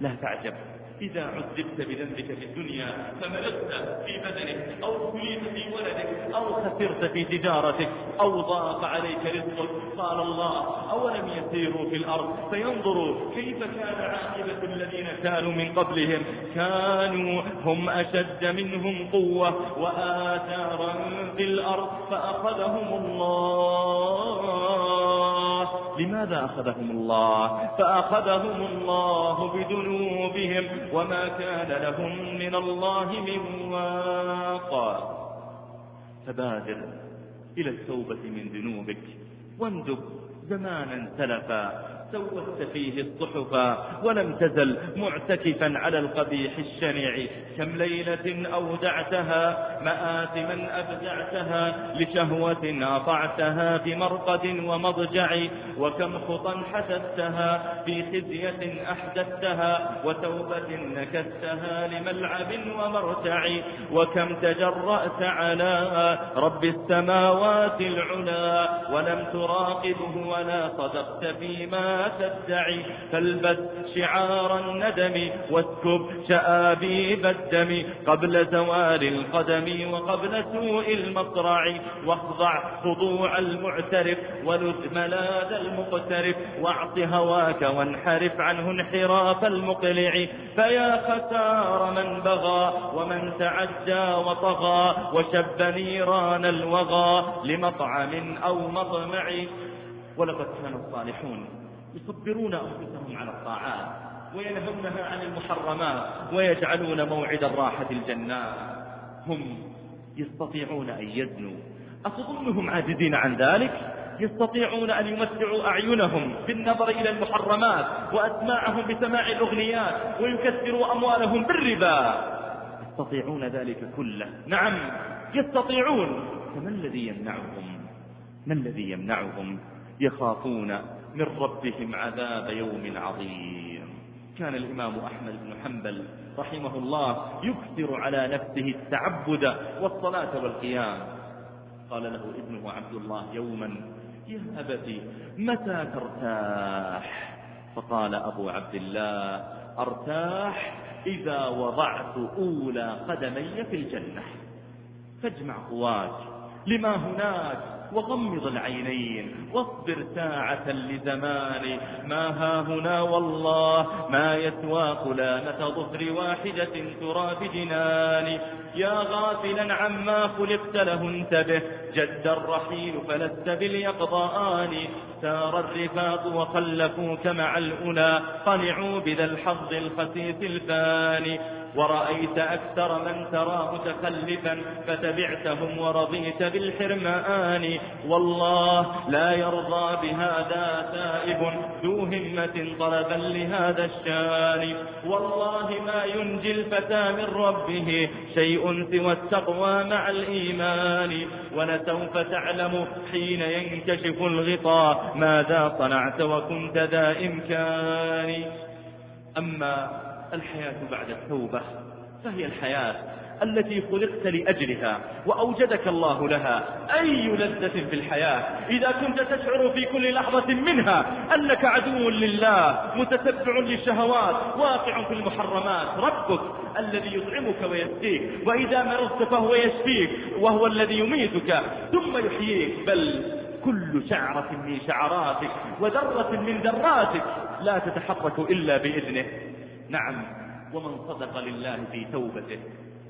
Speaker 1: لا تعجب. إذا عذبت بذنبك في الدنيا فملكت في بدنك أو ابتليت في ولدك أو خسرت في تجارتك أو ضاق عليك رزقك قال الله أولم يسيروا في الأرض؟ فينظروا كيف كان عاقبة الذين كانوا من قبلهم. كانوا هم أشد منهم قوة وآثارا في الأرض فأخذهم الله. لماذا أخذهم الله؟ فأخذهم الله بذنوبهم. وما كان لهم من الله من واق. فبادر إلى التوبة من ذنوبك واندب زمانا سلفا. سوت فيه الصحفا ولم تزل معتكفا على القبيح الشنيع. كم ليلة أودعتها مآثما أبدعتها لشهوة أطعتها بمرقد ومضجع. وكم خطا حسبتها في خزية أحدثتها. وتوبة نكستها لملعب ومرتع. وكم تجرأت على رب السماوات العلا ولم تراقبه ولا صدقت فيما تدعي فالبس شعار الندم واسكب شآبيب الدم قبل زوال القدم وقبل سوء المصرع واخضع خضوع المعترف ولذ ملاذ المقترف واعط هواك وانحرف عنه انحراف المقلع. فيا خسار من بغى ومن تعدى وطغى وشب نيران الوغى لمطعم أو مطمع. ولقد كان الصالحون يصبرون أنفسهم على الطاعات وينهونها عن المحرمات ويجعلون موعد الراحة الجنات هم يستطيعون أن يزنوا أتظنهم عاجزين عن ذلك؟ يستطيعون أن يمتعوا أعينهم بالنظر إلى المحرمات وأسماعهم بسماع الأغنيات ويكثروا أموالهم بالربا. يستطيعون ذلك كله؟ نعم يستطيعون. فما الذي يمنعهم؟ ما الذي يمنعهم؟ يخافون من ربهم عذاب يوم عظيم. كان الإمام أحمد بن حنبل رحمه الله يكثر على نفسه التعبد والصلاة والقيام. قال له ابنه عبد الله يوما يا أبتي متى ترتاح؟ فقال أبو عبد الله أرتاح إذا وضعت أولى قدمي في الجنة. فاجمع قواك لما هناك وغمض العينين واصبر ساعة لزمان. ما ها هنا والله ما يسوى قلامة ظهر واحدة ترى بجنان يا غافلا عما خلقت له انتبه جد الرحيل فلست باليقظان. سار الرفاق وخلفوك مع الأولى قنعوا بذا الحظ الخسيس الفاني. ورأيت أكثر من تراه متخلفا فتبعتهم ورضيت بالحرمان. والله لا يرضى بهذا تائب ذو همة طلبا لهذا الشان. والله ما ينجي الفتى من ربه شيء سوى التقوى مع الإيمان. ولسوف تعلم حين ينكشف الغطاء ماذا صنعت وكنت ذا إمكان. أما الحياة بعد التوبة فهي الحياة التي خلقت لأجلها وأوجدك الله لها. أي لذة في الحياة إذا كنت تشعر في كل لحظة منها أنك عدو لله متتبع للشهوات واقع في المحرمات. ربك الذي يطعمك ويسقيك وإذا مرضت فهو يشفيك وهو الذي يميتك. ثم يحييك. بل كل شعرة من شعراتك وذرة من ذراتك لا تتحرك إلا بإذنه. نعم ومن صدق لله في توبته.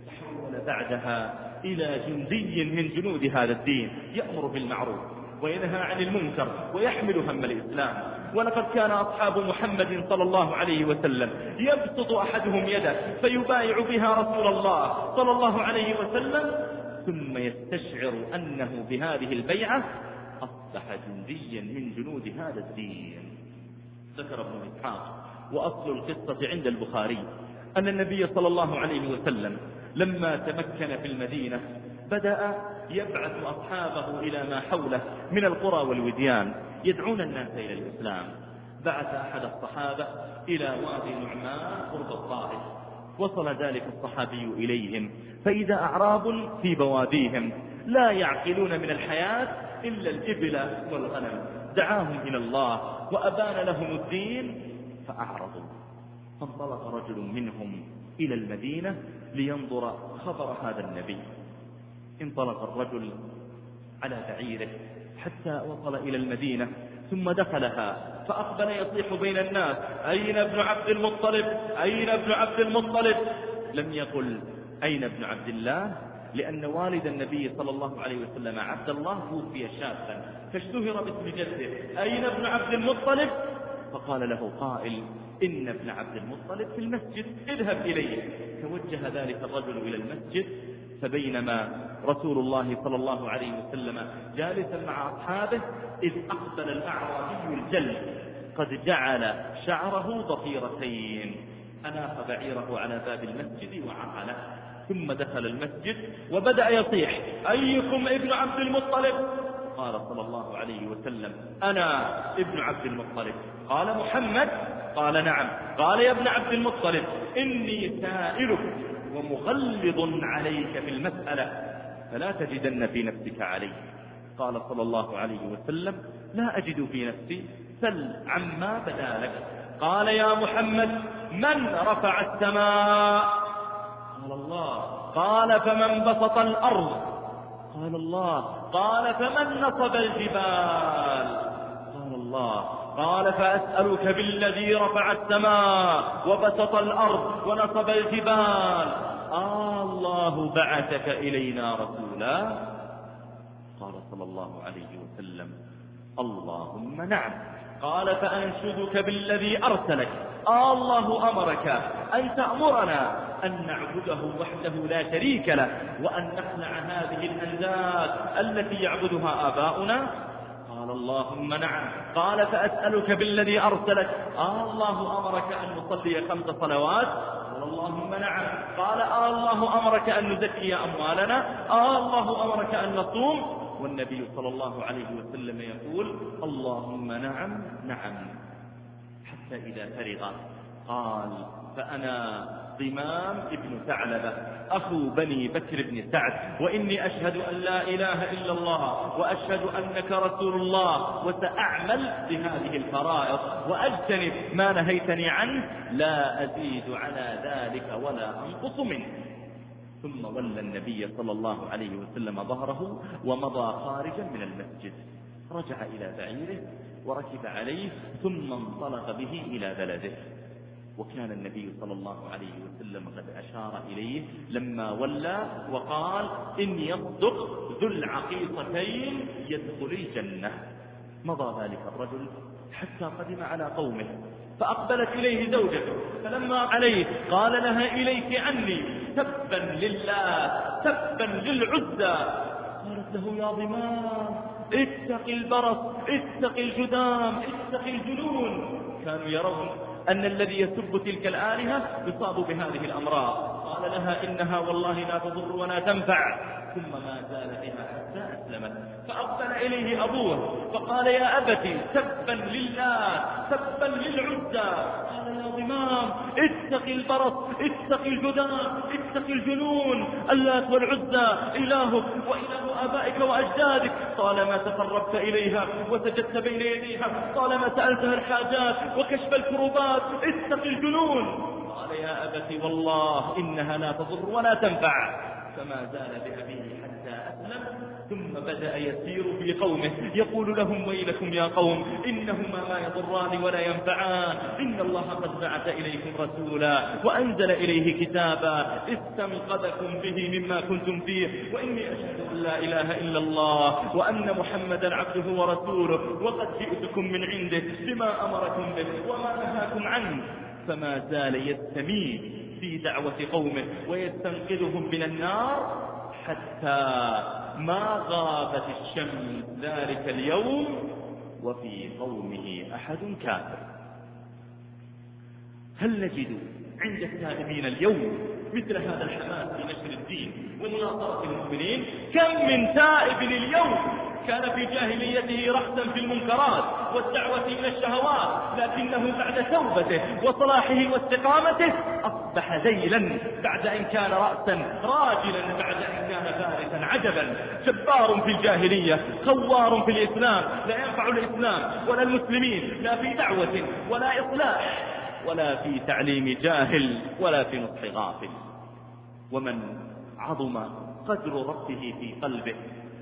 Speaker 1: تحول بعدها إلى جندي من جنود هذا الدين يأمر بالمعروف وينهى عن المنكر ويحمل هم الإسلام. ولقد كان أصحاب محمد صلى الله عليه وسلم يبسط أحدهم يده فيبايع بها رسول الله صلى الله عليه وسلم ثم يستشعر أنه بهذه البيعة أصبح جنديا من جنود هذا الدين. ذكر ابن إسحاق وأصل القصة عند البخاري أن النبي صلى الله عليه وسلم لما تمكن في المدينة بدأ يبعث أصحابه إلى ما حوله من القرى والوديان يدعون الناس إلى الإسلام. بعث أحد الصحابة إلى وادي نعمان قرب الطائف وصل ذلك الصحابي إليهم فإذا أعراب في بواديهم لا يعقلون من الحياة إلا الإبل والغنم. دعاهم إلى الله وأبان لهم الدين فأعرضوا. فانطلق رجل منهم إلى المدينة لينظر خبر هذا النبي. انطلق الرجل على بعيره حتى وصل إلى المدينة ثم دخلها فأقبل يصيح بين الناس أين ابن عبد المطلب؟ أين ابن عبد المطلب؟ لم يقل أين ابن عبد الله لأن والد النبي صلى الله عليه وسلم عبد الله توفي شابا فاشتهر باسم جده. أين ابن عبد المطلب؟ فقال له قائل إن ابن عبد المطلب في المسجد اذهب إليه. توجه ذلك الرجل إلى المسجد فبينما رسول الله صلى الله عليه وسلم جالسا مع أصحابه إذ أقبل الأعرابي الجل قد جعل شعره ضفيرتين أناخ بعيره على باب المسجد وعقله ثم دخل المسجد وبدأ يصيح أيكم ابن عبد المطلب؟ قال صلى الله عليه وسلم أنا ابن عبد المطلب. قال محمد؟ قال نعم. قال يا ابن عبد المطلب إني سائلك ومغلظ عليك في المسألة فلا تجدن في نفسك علي. قال صلى الله عليه وسلم لا أجد في نفسي سل عما بدا لك. قال يا محمد من رفع السماء؟ قال الله قال فمن بسط الأرض؟ قال الله. قال فمن نصب الجبال؟ قال الله. قال فأسألك بالذي رفع السماء وبسط الأرض ونصب الجبال. آه الله بعثك إلينا رسولا. قال صلى الله عليه وسلم اللهم نعم. قال فأنشدك بالذي أرسلك. آه الله أمرك أن تأمرنا. أن نعبده وحده لا شريك له وأن نخلع هذه الأنداد التي يعبدها آباؤنا؟ قال اللهم نعم. قال فأسألك بالذي أرسلك. آه الله أمرك أن نصلي خمس صلوات. قال اللهم نعم. قال آه الله أمرك أن نزكي أموالنا. آه الله أمرك أن نصوم. والنبي صلى الله عليه وسلم يقول اللهم نعم نعم. حتى إذا فرغ. قال فأنا ضمام ابن ثعلبة. أخو بني بكر بن سعد. وإني أشهد أن لا إله إلا الله وأشهد أنك رسول الله وسأعمل بهذه الفرائض. وأجتنب ما نهيتني عنه لا أزيد على ذلك ولا أنقص منه. ثم ولى النبي صلى الله عليه وسلم ظهره ومضى خارجا من المسجد. رجع إلى بعيره وركب عليه ثم انطلق به إلى بلده. وكان النبي صلى الله عليه وسلم قد أشار إليه لما ولى وقال إن يصدق ذو العقيقتين يدخل الجنة. مضى ذلك الرجل حتى قدم على قومه فأقبلت إليه زوجته فلما عليه قال لها إليك عني تبا لله تبا للعزى. قالت له يا ضمان اتق البرص اتق الجدام اتق الجنون. كانوا يرون أن الذي يسب تلك الآلهة يصاب بهذه الأمراض. قال لها إنها والله لا تضر ولا تنفع. ثم ما زال بها حتى أسلمت. فأقبل إليه أبوه فقال يا أبتي سبا لله سبا للعزى. قال يا ضمام اتق البرص اتق الجدام اتق الجنون. اللات والعزى إلهك وإله آبائك وأجدادك. طالما تقربت إليها وسجدت بين يديها. طالما سألتها الحاجات وكشف الكروبات. اتق الجنون. قال يا أبت والله إنها لا تضر ولا تنفع. فما زال بأبيه حتى أسلم ثم بدأ يسير في قومه. يقول لهم ويلكم يا قوم إنهما ما يضران ولا ينفعان. إن الله قد بعث إليكم رسولا وأنزل إليه كتابا استنقذكم به مما كنتم فيه. وإني أشهد أن لا إله إلا الله وأن محمدا عبده ورسوله وقد جئتكم من عنده بما أمركم به وما نهاكم عنه. فما زال يستميت في دعوة قومه ويستنقذهم من النار حتى ما غابت الشمس ذلك اليوم وفي قومه أحد كافر. هل نجد عند التائبين اليوم مثل هذا الحماس في نشر الدين ومناصرة المؤمنين؟ كم من تائب اليوم كان في جاهليته رأسا في المنكرات والدعوة إلى الشهوات لكنه بعد توبته وصلاحه واستقامته أصبح ذيلا بعد أن كان رأسا راجلا بعد أن كان فارسا عجبا. جبار في الجاهلية خوار في الإسلام لا ينفع الإسلام ولا المسلمين لا في دعوة ولا إصلاح ولا في تعليم جاهل ولا في نصح غافل. ومن عظم قدر ربه في قلبه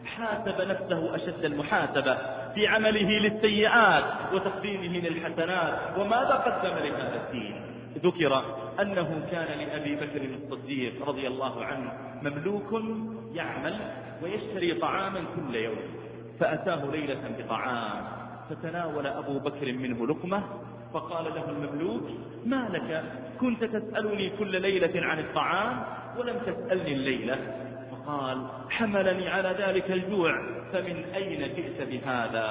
Speaker 1: حاسب نفسه أشد المحاسبة في عمله للسيئات وتقديمه للحسنات وماذا قدم لهذا الدين؟ ذكر أنه كان لأبي بكر الصديق رضي الله عنه مملوك يعمل ويشتري طعاما كل يوم فأتاه ليلة بطعام فتناول أبو بكر منه لقمة فقال له المملوك ما لك؟ كنت تسألني كل ليلة عن الطعام ولم تسألني الليلة. فقال حملني على ذلك الجوع فمن أين جئت بهذا؟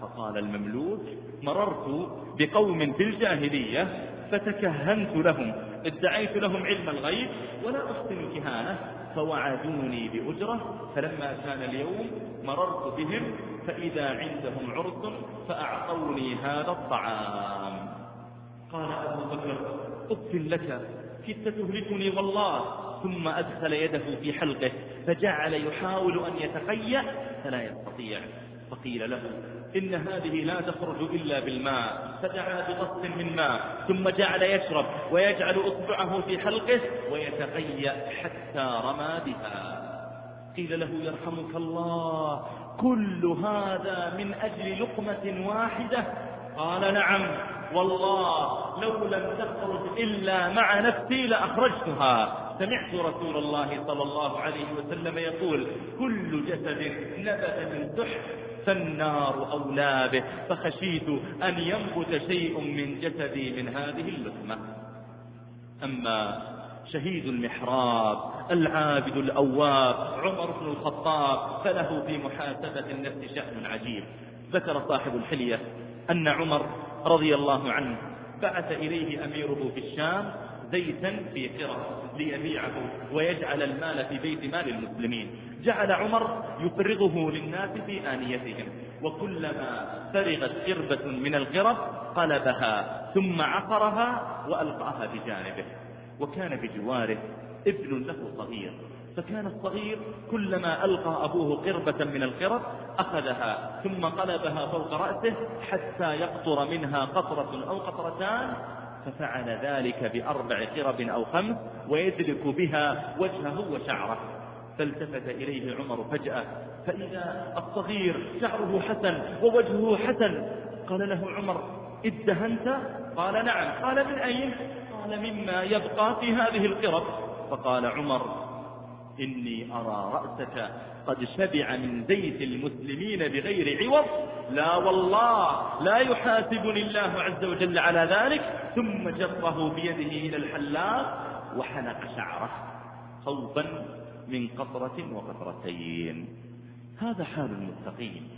Speaker 1: فقال المملوك مررت بقوم في الجاهلية فتكهنت لهم ادعيت لهم علم الغيب ولا أحسن الكهانة فوعدوني بأجرة فلما كان اليوم مررت بهم فإذا عندهم عرس فأعطوني هذا الطعام. قال أبو بكر أف لك كدت تهلكني والله ثم أدخل يده في حلقه فجعل يحاول أن يتقيأ فلا يستطيع. فقيل له إن هذه لا تخرج إلا بالماء. فدعا بغص من ماء ثم جعل يشرب ويجعل إصبعه في حلقه ويتقيأ حتى رمى بها. قيل له يرحمك الله كل هذا من أجل لقمة واحدة؟ قال نعم. والله لو لم تخرج إلا مع نفسي لأخرجتها. سمعت رسول الله صلى الله عليه وسلم يقول كل جسد نبت من سحر فالنار أولى به فخشيت أن ينبت شيء من جسدي من هذه اللقمة أما شهيد المحراب العابد الأواب عمر بن الخطاب فله في محاسبة النفس شأن عجيب. ذكر صاحب الحلية أن عمر رضي الله عنه بعث إليه أميره في الشام زيتا في قرى ليبيعه ويجعل المال في بيت مال المسلمين. جعل عمر يفرغه للناس في آنيتهم. وكلما فرغت قربة من القرب قلبها ثم عقرها وألقاها بجانبه. وكان بجواره ابن له صغير. فكان الصغير كلما ألقى أبوه قربة من القرب أخذها ثم قلبها فوق رأسه حتى يقطر منها قطرة أو قطرتان ففعل ذلك بأربع قرب أو خمس ويدرك بها وجهه وشعره. فالتفت إليه عمر فجأة فإذا الصغير شعره حسن ووجهه حسن قال له عمر ادهنت؟ قال نعم. قال من أين؟ قال مما يبقى في هذه القرب. فقال عمر إني أرى رأسك قد شبع من زيت المسلمين بغير عوض. لا والله لا يحاسبني الله عز وجل على ذلك. ثم جره بيده إلى الحلاق وحنق شعره خوفا من قطرة وقطرتين. هذا حال المتقين.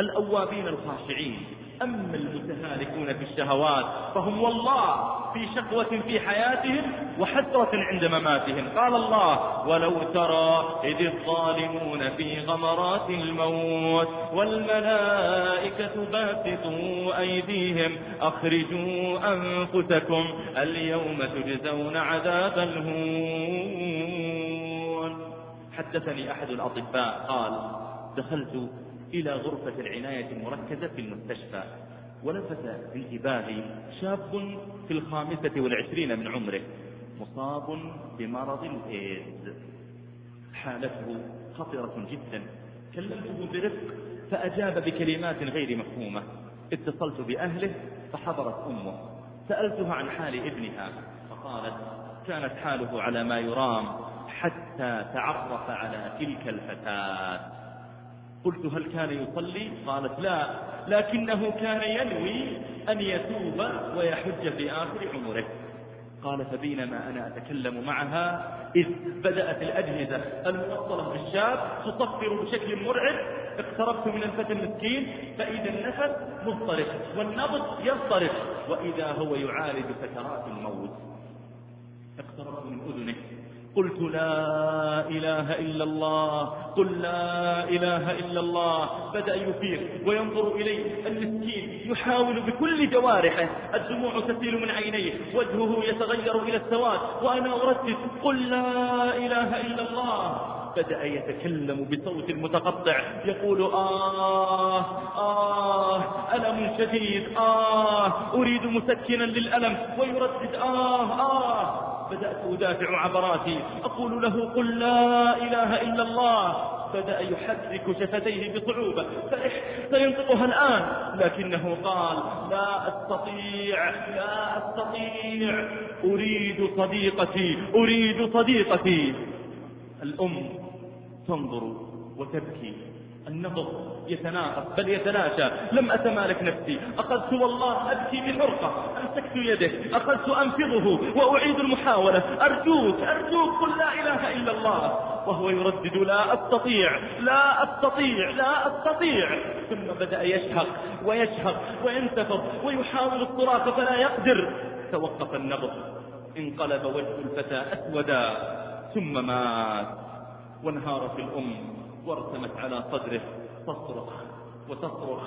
Speaker 1: الأوابين الخاشعين. أما المتهالكون في الشهوات فهم والله في شقوة في حياتهم وحسرة عند مماتهم. قال الله ولو ترى إذ الظالمون في غمرات الموت والملائكة باسطوا أيديهم أخرجوا أنفسكم اليوم تجزون عذاب الهون. حدثني أحد الأطباء قال دخلت إلى غرفة العناية المركزة في المستشفى ولفت انتباهي شاب في الخامسة والعشرين من عمره مصاب بمرض الإيدز. حالته خطرة جدا. كلمته برفق فأجاب بكلمات غير مفهومة. اتصلت بأهله فحضرت أمه. سألتها عن حال ابنها فقالت كانت حاله على ما يرام حتى تعرف على تلك الفتاة. قلت هل كان يصلي؟ قالت لا لكنه كان ينوي أن يتوب ويحج في آخر عمره. قال فبينما أنا أتكلم معها إذ بدأت الأجهزة الموصلة بالشاب تصفر بشكل مرعب. اقتربت من الفتى المسكين فإذا النفس مضطرب والنبض يضطرب وإذا هو يعالج سكرات الموت. اقتربت من أذنه. قلت لا إله إلا الله قل لا إله إلا الله. بدأ يفيق وينظر إليه المسكين يحاول بكل جوارحه. الدموع تسيل من عينيه وجهه يتغير إلى السواد. وأنا أردد قل لا إله إلا الله. بدأ يتكلم بصوت متقطع يقول آه آه ألم شديد آه أريد مسكنا للألم. ويردد آه آه. بدأت أدافع عبراتي أقول له قل لا إله إلا الله. بدأ يحرك شفتيه بصعوبة. سينطقها الآن. لكنه قال لا أستطيع لا أستطيع. أريد صديقتي أريد صديقتي. الأم تنظر وتبكي. النبض يتناقص بل يتلاشى لم أتمالك نفسي. أخذت والله أبكي بحرقة. أمسكت يده. أخذت أنفضه. وأعيد المحاولة. أرجوك أرجوك. قل لا إله إلا الله. وهو يردد. لا أستطيع. لا أستطيع. لا أستطيع. ثم بدأ يشهق ويشهق وينتفض ويحاول الصراخ فلا يقدر. توقف النبض. انقلب وجه الفتى أسودا. ثم مات. وانهارت الأم. وارتمت على صدره تصرخ وتصرخ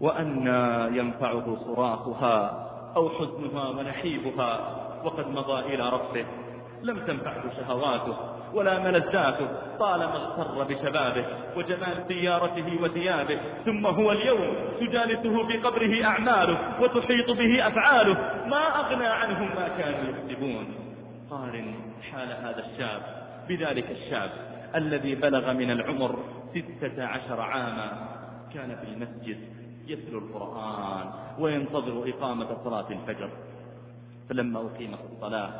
Speaker 1: وأنى ينفعه صراخها أو حزنها ونحيبها وقد مضى إلى ربه لم تنفعه شهواته ولا ملذاته طالما اغتر بشبابه وجمال سيارته وثيابه. ثم هو اليوم تجالسه في قبره أعماله وتحيط به أفعاله. ما أغنى عنهم ما كانوا يكسبون. قارن حال هذا الشاب بذلك الشاب. الذي بلغ من العمر ستة عشر عاما كان في المسجد يتلو القرآن وينتظر إقامة صلاة الفجر. فلما أقيمت الصلاة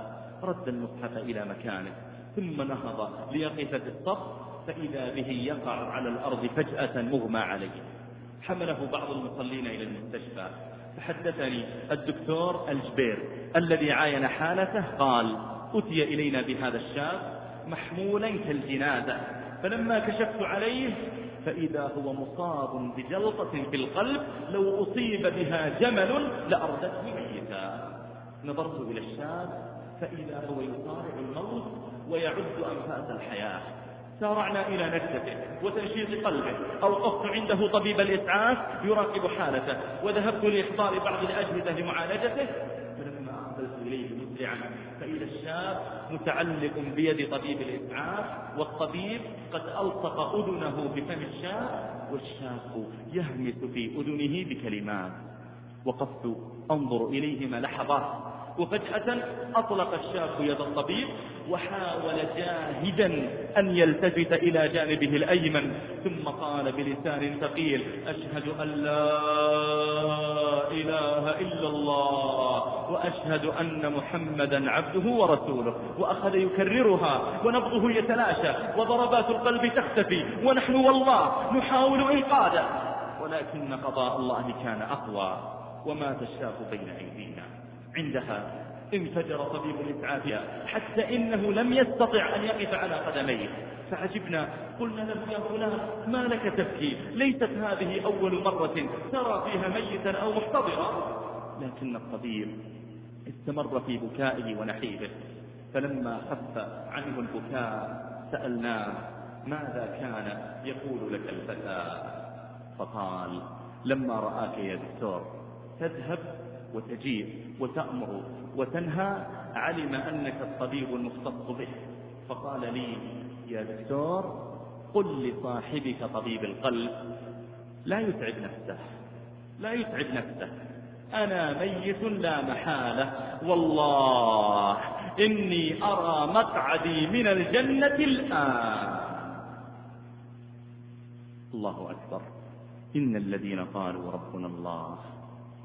Speaker 1: رد المصحف إلى مكانه ثم نهض ليقف في الصف فإذا به يقع على الأرض فجأة مغمى عليه. حمله بعض المصلين إلى المستشفى. فحدثني الدكتور الجبير الذي عاين حالته قال أتي إلينا بهذا الشاب محمولا كالجنازة فلما كشفت عليه فإذا هو مصاب بجلطة في القلب لو أصيب بها جمل لأردته ميتا. نظرت إلى الشاب فإذا هو يصارع الموت ويعد أنفاس الحياة. سارعنا إلى نجدته وتنشيط قلبه أوقفت عنده طبيب الإسعاف يراقب حالته. وذهبت لإحضار بعض الأجهزة لمعالجته متعلق بيد طبيب الإسعاف والطبيب قد ألصق أذنه بفم الشاب والشاب يهمس في أذنه بكلمات. وقفت أنظر إليهما لحظات. وفجأة أطلق الشاب يد الطبيب وحاول جاهدا أن يلتفت إلى جانبه الأيمن ثم قال بلسان ثقيل أشهد أن لا إله إلا الله وأشهد أن محمدا عبده ورسوله وأخذ يكررها ونبضه يتلاشى وضربات القلب تختفي ونحن والله نحاول إنقاذه ولكن قضاء الله كان أقوى ومات الشاب بين أيدينا. عندها. انفجر طبيب الإسعاف حتى إنه لم يستطع أن يقف على قدميه. فعجبنا. قلنا له يا فلان ما لك تبكي؟ ليست هذه أول مرة ترى فيها ميتا أو محتضرا. لكن الطبيب استمر في بكائه ونحيبه فلما خف عنه البكاء سألناه ماذا كان يقول لك الفتى؟ فقال لما رآك يا دكتور تذهب وتجيء وتأمر وتنهى علم أنك الطبيب المختص به. فقال لي يا دكتور قل لصاحبك طبيب القلب لا يتعب نفسه لا يتعب نفسه. أنا ميت لا محالة والله إني أرى مقعدي من الجنة الآن. الله أكبر. إن الذين قالوا ربنا الله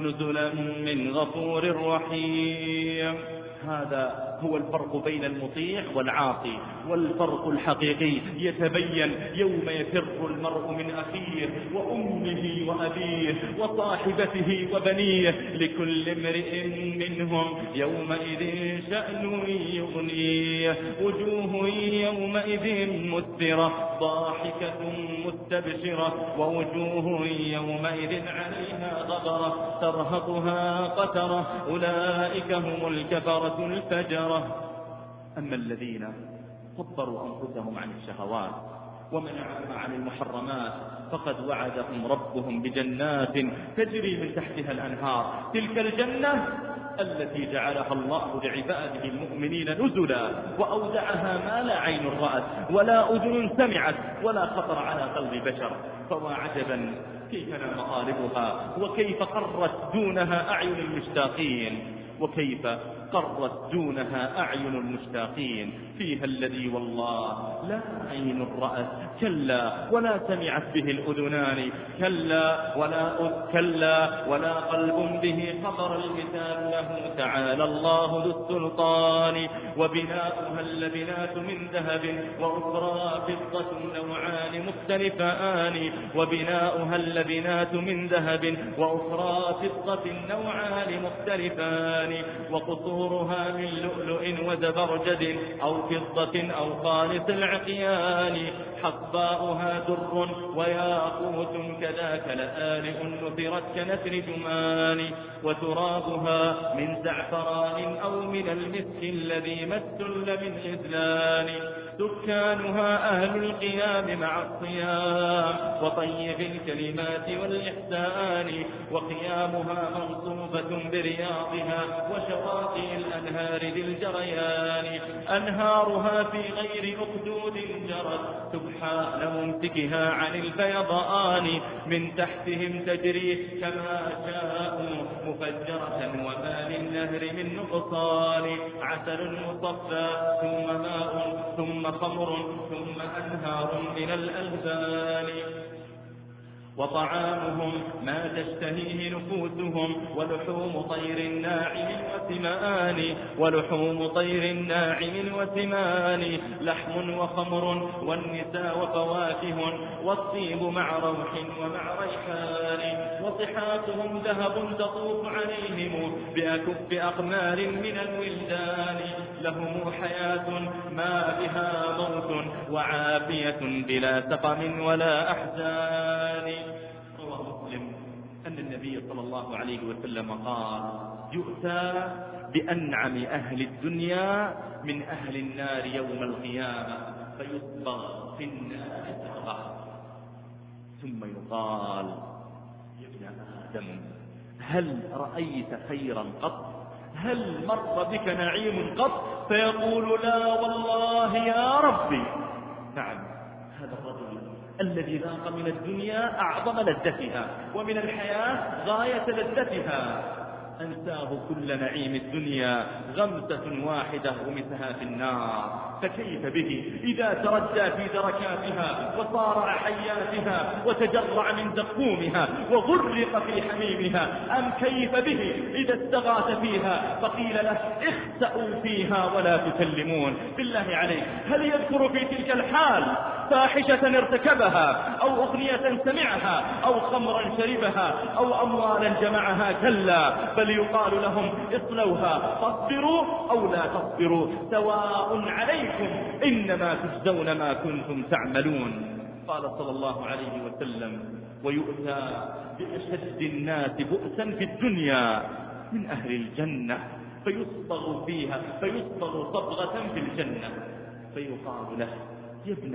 Speaker 1: نزلا من غفور رحيم. هذا هو الفرق بين المطيع والعاصي والفرق الحقيقي. يتبين يوم يفر المرء من أخيه وأمه وأبيه وصاحبته وبنيه لكل امرئ منهم. يومئذ شأن يغنيه وجوه يومئذ مسفرة ضاحكة مستبشرة ووجوه يومئذ عليها غبرة ترهقها قترة. أولئك هم الكفرة الفجرة أما الذين صبروا أنفسهم عن الشهوات ومنعهم عن المحرمات فقد وعدهم ربهم بجنات تجري من تحتها الأنهار. تلك الجنة التي جعلها الله لعباده المؤمنين نزلا وأودعها ما لا عين رأت ولا أذن سمعت ولا خطر على قلب بشر. فوا عجبا كيف مآلبها وكيف قرت دونها أعين المشتاقين وكيف قرت دونها أعين المشتاقين. فيها الذي والله لا عين رأت. كلا ولا سمعت به الأذنان. كلا ولا كلا ولا قلب به خطر الكتاب له. تعالى الله ذو السلطان. وبناؤها اللبنات من ذهب وأخرى فضة نوعان مختلفان. وبناؤها اللبنات من ذهب وأخرى فضة نوعان مختلفان. وقصورها من لؤلؤ وزبرجد أو فضة أو خالص العقيان حصباؤها در وياقوت كذاك لآلئ نثرت كنثر جمان وترابها من زعفران أو من المسك الذي ما استل من إذلان. سكانها أهل القيام مع الصيام وطيب الكلمات والإحسان وقيامها منصوبة برياضها وشواطئ الأنهار ذي الجريان. أنهارها في غير أخدود جرت سبحان ممسكها عن الفيضان من تحتهم تجري كما شاءوا مفجرة وما للنهر من نقصان. عسل مصفى ثم ماء ثم خمر ثم أنهار من الألبان وطعامهم ما تشتهيه نفوسهم ولحوم طير ناعم وثمان ولحوم طير ناعم وثمان لحم وخمر والنساء وفواكه والطيب مع روح ومع ريحان وصحاتهم ذهب تطوف عليهم بأكف أقمار من الولدان. لهم حياة ما بها موت وعافية بلا سقم ولا أحزان. النبي صلى الله عليه وسلم قال يؤتى بأنعم أهل الدنيا من أهل النار يوم القيامة فيصبغ في النار ثم يقال يا ابن آدم هل رأيت خيرا قط؟ هل مر بك نعيم قط؟ فيقول لا والله يا ربي. نعم. الذي ذاق من الدنيا أعظم لذتها ومن الحياة غاية لذتها. أنساه كل نعيم الدنيا غمسة واحدة غمسها في النار. فكيف به؟ إذا تردى في دركاتها وصارع حياتها وتجرع من زقومها وغرق في حميمها أم كيف به؟ إذا استغاث فيها فقيل له اخسأوا فيها ولا تكلمون. بالله عليك هل يذكر في تلك الحال فاحشة ارتكبها أو أغنية سمعها أو خمرا شربها أو أموالا جمعها كلا بل يقال لهم اصلوها فاصبروا أو لا تصبروا سواء عليكم إنما تجزون ما كنتم تعملون. قال صلى الله عليه وسلم ويؤتى بأشد الناس بؤسا في الدنيا من أهل الجنة فيصبغ فيها فيصبغ صبغة في الجنة فيقال له يا ابن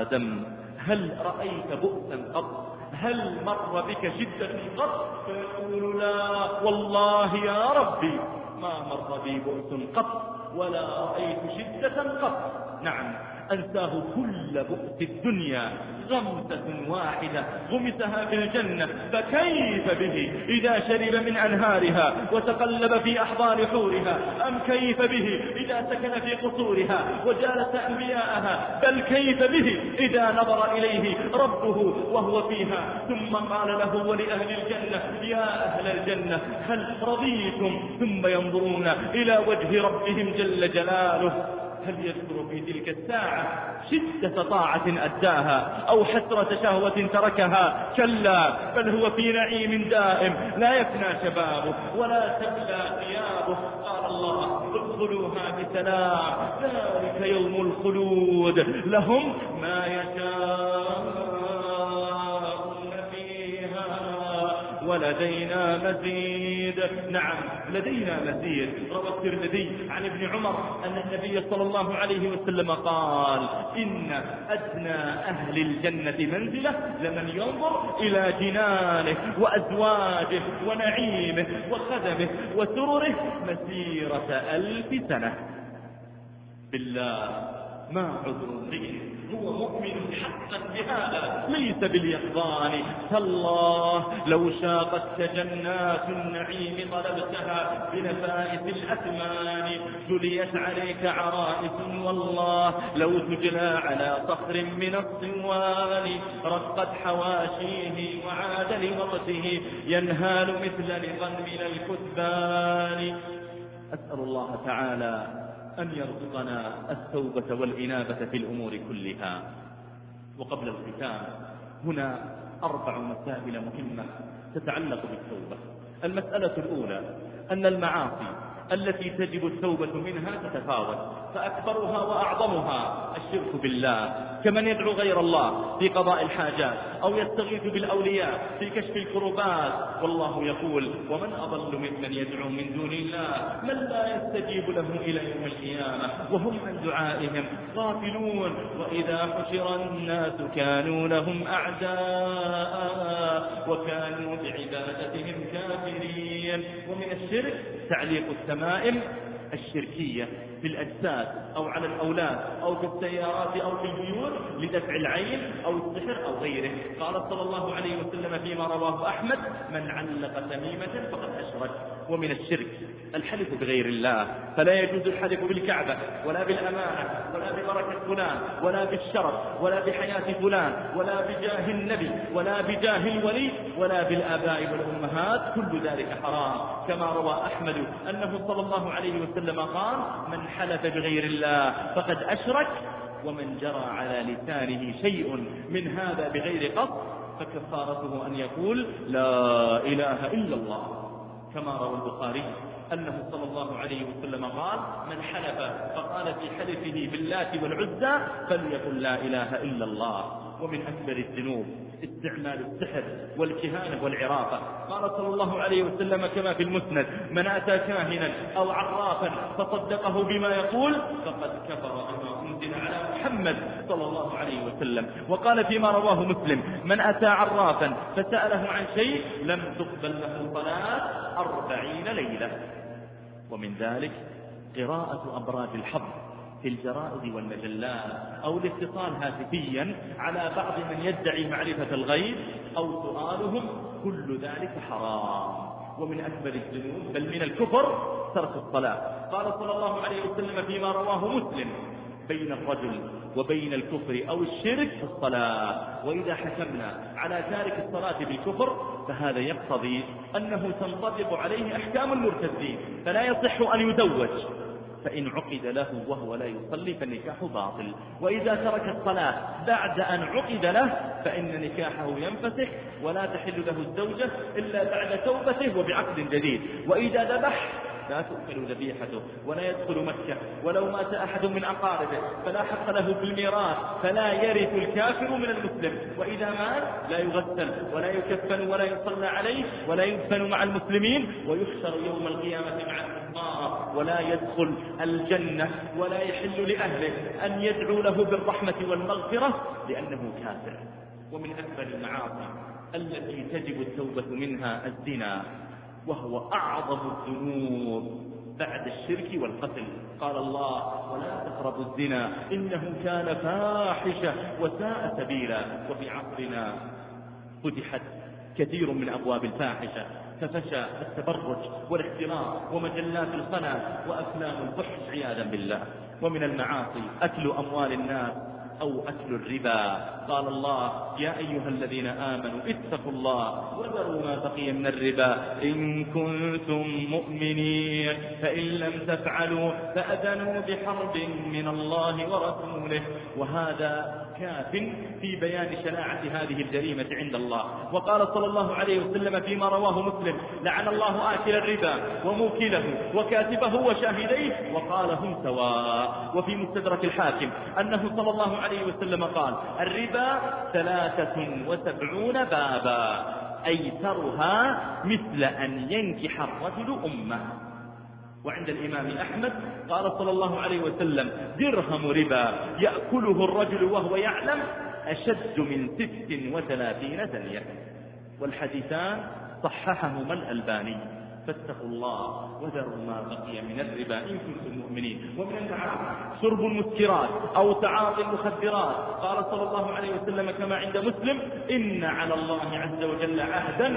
Speaker 1: آدم هل رأيت بؤسا قط؟ هل مر بك شدة قط؟ فيقول لا والله يا ربي ما مر بي بؤس قط ولا رأيت شدة قط. نعم. أنساه كل بؤس الدنيا غمسة واحدة غمسها في الجنة فكيف به؟ إذا شرب من أنهارها وتقلب في أحضان حورها أم كيف به؟ إذا سكن في قصورها وجالس أنبياءها بل كيف به؟ إذا نظر إليه ربه وهو فيها ثم قال له ولأهل الجنة يا أهل الجنة هل رضيتم؟ ثم ينظرون إلى وجه ربهم جل جلاله. هل يذكر في تلك الساعة شدة طاعة أداها أو حسرة شهوة تركها؟ كلا بل هو في نعيم دائم لا يفنى شبابه ولا تبلى ثيابه. قال الله ادخلوها بسلام ذلك يوم الخلود. لهم ما يشاءون. ولدينا مزيد. نعم لدينا مزيد. روى الترمذي عن ابن عمر أن النبي صلى الله عليه وسلم قال إن أدنى أهل الجنة منزلة لمن ينظر إلى جنانه وأزواجه ونعيمه وخدمه وسرره مسيرة ألف سنة. بالله ما عذر امرئ هو مؤمن حقا بهذا. ليس باليقظان. تالله لو شاقت جنات النعيم طلبتها بنفائس الأثمان جليت عليك عرائس والله لو تجلى على صخر من الصوان. رقت حواشيه وعاد لوقته ينهال مثل لغا من الكثبان. أسأل الله تعالى أن يرزقنا التوبة والإنابة في الأمور كلها. وقبل الختام هنا أربع مسائل مهمة تتعلق بالتوبة. المسألة الأولى أن المعاصي التي تجب التوبة منها تتفاوت فأكبرها وأعظمها الشرك بالله كمن يدعو غير الله في قضاء الحاجات أو يستغيث بالأولياء في كشف الكربات. والله يقول ومن أضل ممن يدعو من دون الله من لا يستجيب له إلى يوم القيامة وهم عن دعائهم غافلون. وإذا حشر الناس كانوا لهم أعداء وكانوا بعبادتهم كافرين. ومن الشرك تعليق التمائم الشركية في الأجساد أو على الأولاد أو في السيارات أو في البيوت لدفع العين أو السحر أو غيره. قال صلى الله عليه وسلم فيما رواه أحمد من علق تميمة فقد أشرك. ومن الشرك. الحلف بغير الله فلا يجوز الحلف بالكعبة ولا بالأمانة ولا ببركة فلان ولا بالشرف ولا بحياة فلان ولا بجاه النبي ولا بجاه الولي ولا بالآباء والأمهات. كل ذلك حرام. كما روى أحمد أنه صلى الله عليه وسلم قال من حلف بغير الله فقد أشرك ومن جرى على لسانه شيء من هذا بغير قصد فكفارته أن يقول لا إله إلا الله. كما روى البخاري أنه صلى الله عليه وسلم قال من حلف فقال في حلفه باللات والعزى فليقل لا إله إلا الله. ومن أكبر الذنوب. استعمال السحر والكهانة والعرافة قال صلى الله عليه وسلم كما في المسند من أتى كاهنا أو عرافا فصدقه بما يقول فقد كفر أما أنزل على محمد صلى الله عليه وسلم. وقال فيما رواه مسلم من أتى عرافا فسأله عن شيء لم تقبل له صلاة أربعين ليلة. ومن ذلك قراءة أبراج الحظ. في الجرائد والمجلات أو الاتصال هاتفيا على بعض من يدعي معرفة الغيب أو سؤالهم كل ذلك حرام. ومن أكبر الذنوب بل من الكفر ترك الصلاة قال صلى الله عليه وسلم فيما رواه مسلم بين الرجل وبين الكفر أو الشرك في الصلاة. وإذا حكمنا على تارك الصلاة بالكفر فهذا يقتضي أنه تنطبق عليه أحكام المرتدين. فلا يصح أن يزوج. فإن عقد له وهو لا يصلي فالنكاح باطل. وإذا ترك الصلاة بعد أن عقد له فإن نكاحه ينفسخ ولا تحل له الزوجة إلا بعد توبته وبعقد جديد. وإذا ذبح لا تؤكل ذبيحته ولا يدخل مكة ولو مات أحد من أقاربه فلا حق له في الميراث فلا يرث الكافر من المسلم. وإذا مات لا يغسل ولا يكفن ولا يصلى عليه ولا يدفن مع المسلمين ويحشر يوم القيامة مع الكفار ولا يدخل الجنة ولا يحل لأهله أن يدعو له بالرحمة والمغفرة لأنه كافر. ومن أكبر المعاصي التي تجب التوبة منها الزنا. وهو أعظم الذنوب بعد الشرك والقتل. قال الله ولا تقربوا الزنا. إنه كان فاحشة وساء سبيلا. وفي عصرنا فتحت كثير من أبواب الفاحشة. ففشى التبرج والاختلاط ومجلات الخنا وأفلام الفحش عياذا بالله. ومن المعاصي أكل أموال الناس. أو أكل الربا. قال الله يا أيها الذين آمنوا اتقوا الله وذروا ما بقي من الربا. إن كنتم مؤمنين فإن لم تفعلوا فأذنوا بحرب من الله ورسوله. وهذا كاف في بيان شناعة هذه الجريمة عند الله. وقال صلى الله عليه وسلم فيما رواه مسلم لعن الله آكل الربا وموكله وكاتبه وشاهديه وقال هم سواء. وفي مستدرك الحاكم أنه صلى الله عليه وسلم قال الربا ثلاثة وسبعون بابا أيسرها مثل أن ينكح الرجل أمه. وعند الإمام أحمد قال صلى الله عليه وسلم درهم ربا يأكله الرجل وهو يعلم أشد من ست وثلاثين ثانية. والحديثان صححهما الألباني. فاتقوا الله وذروا ما بقي من الربا إن كنتم مؤمنين. ومن التعاطي شرب المسكرات أو تعاطي المخدرات. قال صلى الله عليه وسلم كما عند مسلم إن على الله عز وجل عهدا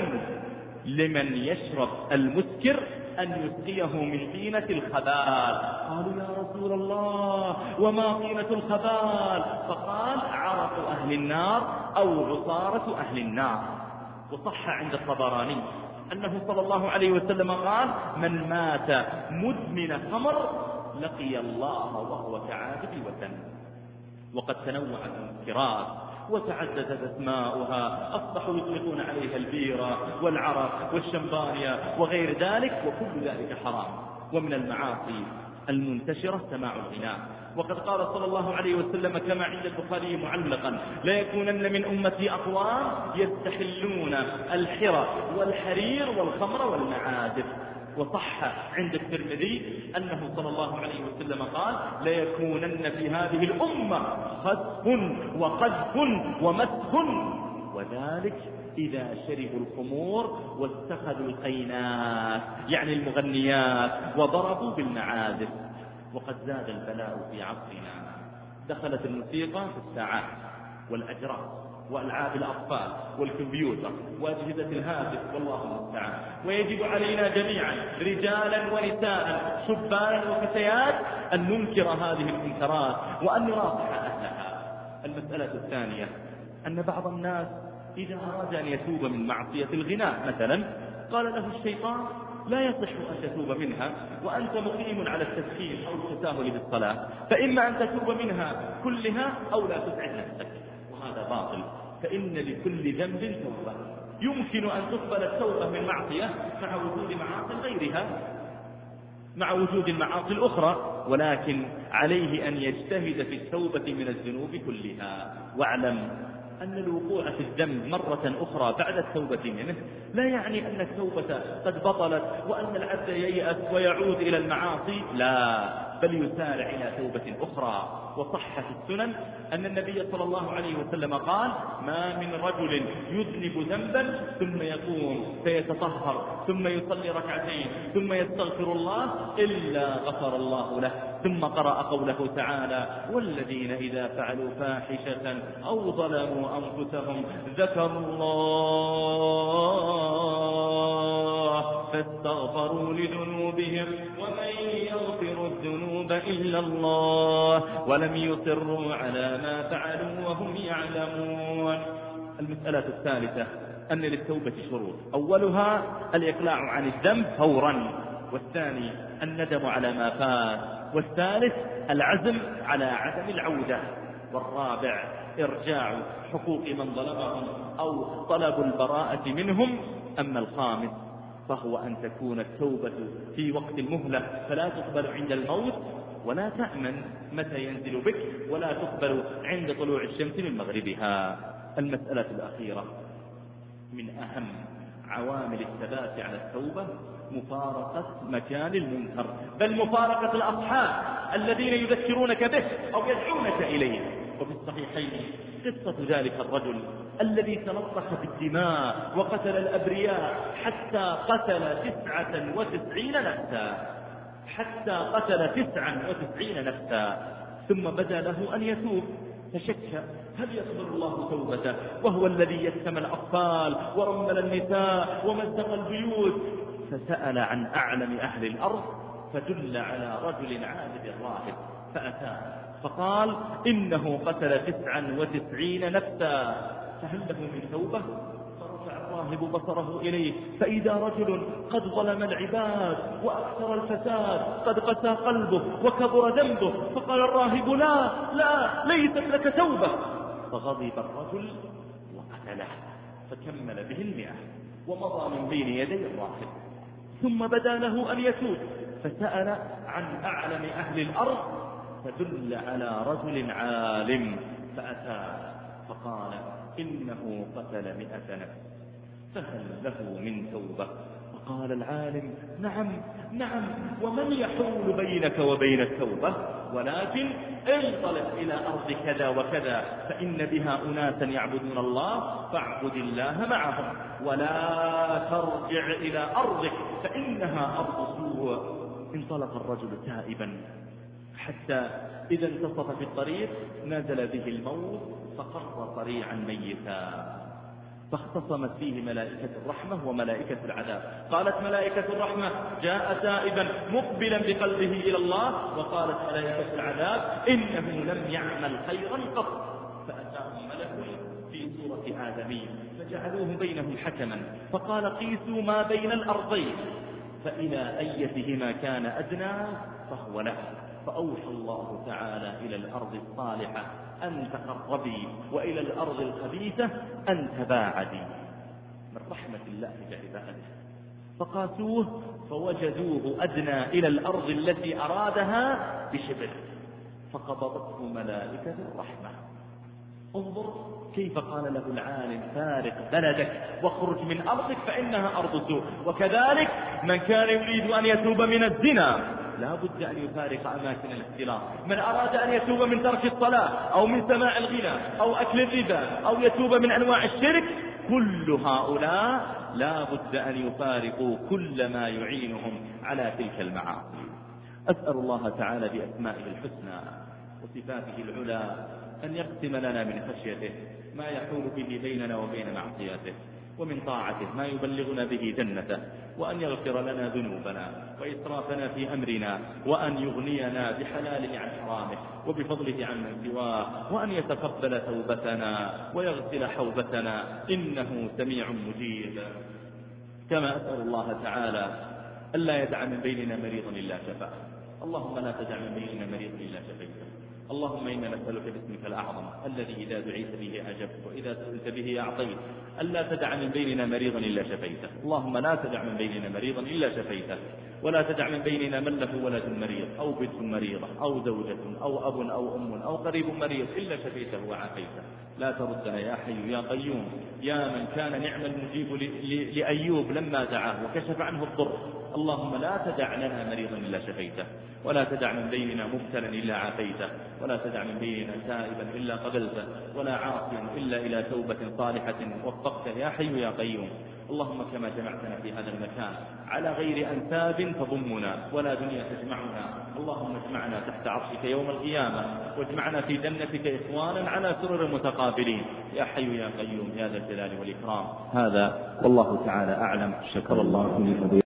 Speaker 1: لمن يشرب المسكر أن يسقيه من طينة الخبال. قالوا يا رسول الله وما طينة الخبال؟ فقال عرق أهل النار أو عصارة أهل النار. وصح عند الطبراني أنه صلى الله عليه وسلم قال من مات مدمن خمر لقي الله وهو كعابد الوثن. وقد تنوعت المنكرات وتعددت أسماؤها أصبحوا يطلقون عليها البيرة والعرق والشمبانيا وغير ذلك وكل ذلك حرام. ومن المعاصي المنتشرة سماع الغناء. وقد قال صلى الله عليه وسلم كما عند البخاري معلقا لا يكونن من أمتي أقوام يستحلون الحرى والحرير والخمر والمعازف وصح عند الترمذي أنه صلى الله عليه وسلم قال ليكونن في هذه الأمة خسف وقذف ومسخ وذلك إذا شربوا الخمور واتخذوا القينات يعني المغنيات وضربوا بالمعازف. وقد زاد البلاء في عصرنا. دخلت الموسيقى في الساعات والأجراس الأطفال والكمبيوتر وأجهزة الهاتف والله المستعان. ويجب علينا جميعا رجالا ونساء شبانا وفتيات أن ننكر هذه المنكرات وأن نناصح أهلها. المسألة الثانية أن بعض الناس إذا أراد أن يتوب من معصية الغناء مثلا قال له الشيطان لا يصح أن تتوب منها وأنت مقيم على التسخين أو التساهل بالصلاة فإما أن تتوب منها كلها أو لا تسعد نفسك. وهذا باطل. فإن لكل ذنب توبة. يمكن أن تقبل التوبة من معصية مع وجود معاصي غيرها مع وجود المعاصي الأخرى ولكن عليه أن يجتهد في التوبة من الذنوب كلها. واعلم أن الوقوع في الذنب مرة أخرى بعد التوبة منه لا يعني أن التوبة قد بطلت وأن العبد ييأس ويعود إلى المعاصي لا. بل يسارع إلى توبة أخرى. وصح في السنن أن النبي صلى الله عليه وسلم قال ما من رجل يذنب ذنبا ثم يقوم فيتطهر ثم يصلي ركعتين ثم يستغفر الله إلا غفر الله له ثم قرأ قوله تعالى والذين إذا فعلوا فاحشة أو ظلموا أنفسهم ذكروا الله فاستغفروا لذنوبهم ومن يغفر الذنوب إلا الله ولم يصروا على ما فعلوا وهم يعلمون. المسألة الثالثة أن للتوبة شروط. أولها الإقلاع عن الذنب فورا. والثاني الندم على ما فات. والثالث العزم على عدم العودة. والرابع إرجاع حقوق من ظلمهم أو طلب البراءة منهم. أما الخامس فهو أن تكون التوبة في وقت المهلة فلا تقبل عند الموت ولا تأمن متى ينزل بك ولا تقبل عند طلوع الشمس من مغربها. المسألة الأخيرة من أهم عوامل الثبات على التوبة مفارقة مكان المنكر بل مفارقة الأصحاب الذين يذكرونك به أو يدعونك إليه. وفي الصحيحين قصة ذلك الرجل الذي تلطخ بالدماء وقتل الأبرياء حتى قتل تسعة وتسعين نفسا. حتى قتل تسعا وتسعين نفسا. ثم بدا له أن يتوب. فشك. هل يقبل الله توبته؟ وهو الذي يسم الأطفال ورمل النساء ومزق البيوت. فسأل عن أعلم أهل الأرض فدل على رجل عابد راهب فأتاه. فقال إنه قتل تسعا وتسعين نفسا فهل له من توبة؟ فرفع الراهب بصره إليه فإذا رجل قد ظلم العباد وأكثر الفساد قد قسى قلبه وكبر ذنبه فقال الراهب لا لا ليست لك توبة. فغضب الرجل وقتله فكمل به المئة ومضى من بين يدي الراهب. ثم بدأ له أن يتوب فسأل عن أعلم أهل الأرض فدل على رجل عالم فأتاه فقال إنه قتل مئة نفس فهل له من توبة؟ فقال العالم نعم نعم ومن يحول بينك وبين التوبة؟ ولكن انطلق إلى أرض كذا وكذا فإن بها أناسا يعبدون الله فاعبد الله معهم ولا ترجع إلى أرضك فإنها أرض سوء. انطلق الرجل تائبا حتى إذا انتصف في الطريق نزل به الموت فقر صريعا ميتا. فاختصمت فيه ملائكة الرحمة وملائكة العذاب. قالت ملائكة الرحمة جاء تائبا مقبلا بقلبه إلى الله وقالت ملائكة العذاب إنه لم يعمل خيرا قط. فأتاهم ملك في صورة آدمي فجعلوه بينهم حكما. فقال قيسوا ما بين الأرضين. فإلى أيتهما كان أدنى فهو له. فأوحى الله تعالى إلى الأرض الصالحة أن تقربي وإلى الأرض الخبيثة أن تباعدي. من رحمة الله بعباده فقاسوه فوجدوه أدنى إلى الأرض التي أرادها بشبر. فقبضته ملائكة الرحمة. انظر كيف قال له العالم فارق بلدك واخرج من أرضك فإنها أرض سوء وكذلك من كان يريد أن يتوب من الزنا لا بد أن يفارق أماكن الاختلاط من أراد أن يتوب من ترك الصلاة أو من سماع الغنى أو أكل الربا أو يتوب من أنواع الشرك كل هؤلاء لا بد أن يفارقوا كل ما يعينهم على تلك المعاصي. أسأل الله تعالى بأسمائه الحسنى وصفاته العلى أن يقسم لنا من خشيته ما يحول به بيننا وبين معصياته ومن طاعته ما يبلغنا به جنته وأن يغفر لنا ذنوبنا وإسرافنا في أمرنا وأن يغنينا بحلاله عن حرامه وبفضله عن من سواه وأن يتقبل توبتنا ويغسل حوبتنا إنه سميع مجيب. كما أسأل الله تعالى ألا يدع من بيننا مريضا إلا شفاه. اللهم لا تدع من بيننا مريضا إلا شفيته. اللهم إنا نسألك باسمك الأعظم الذي إذا دعيت به أجبت وإذا سئلت به أعطيت. ألا تدع من بيننا مريضا إلا شفيته. اللهم لا تدع من بيننا مريضا إلا شفيته. ولا تدع من بيننا من له ولد مريض أو بنت مريضة أو زوجة أو أب أو أم أو قريب مريض إلا شفيته وعافيته. لا تردنا يا حي يا قيوم. يا من كان نعم المجيب لأيوب لما دعاه وكشف عنه الضر. اللهم لا تدع لنا مريضا إلا شفيته ولا تدع من بيننا مبتلا إلا عافيته ولا تدع من بيننا تائبا إلا قبلته ولا عاصيا إلا إلى توبة صالحة. وفقته يا حي يا قيوم. اللهم كما جمعتنا في هذا المكان على غير أنساب فضمنا ولا دنيا تجمعنا. اللهم اجمعنا تحت عرشك يوم القيامة واجمعنا في جنتك إخوانا على سرر متقابلين. يا حي يا قيوم يا ذا الجلال والإكرام. هذا والله تعالى أعلم. شكر الله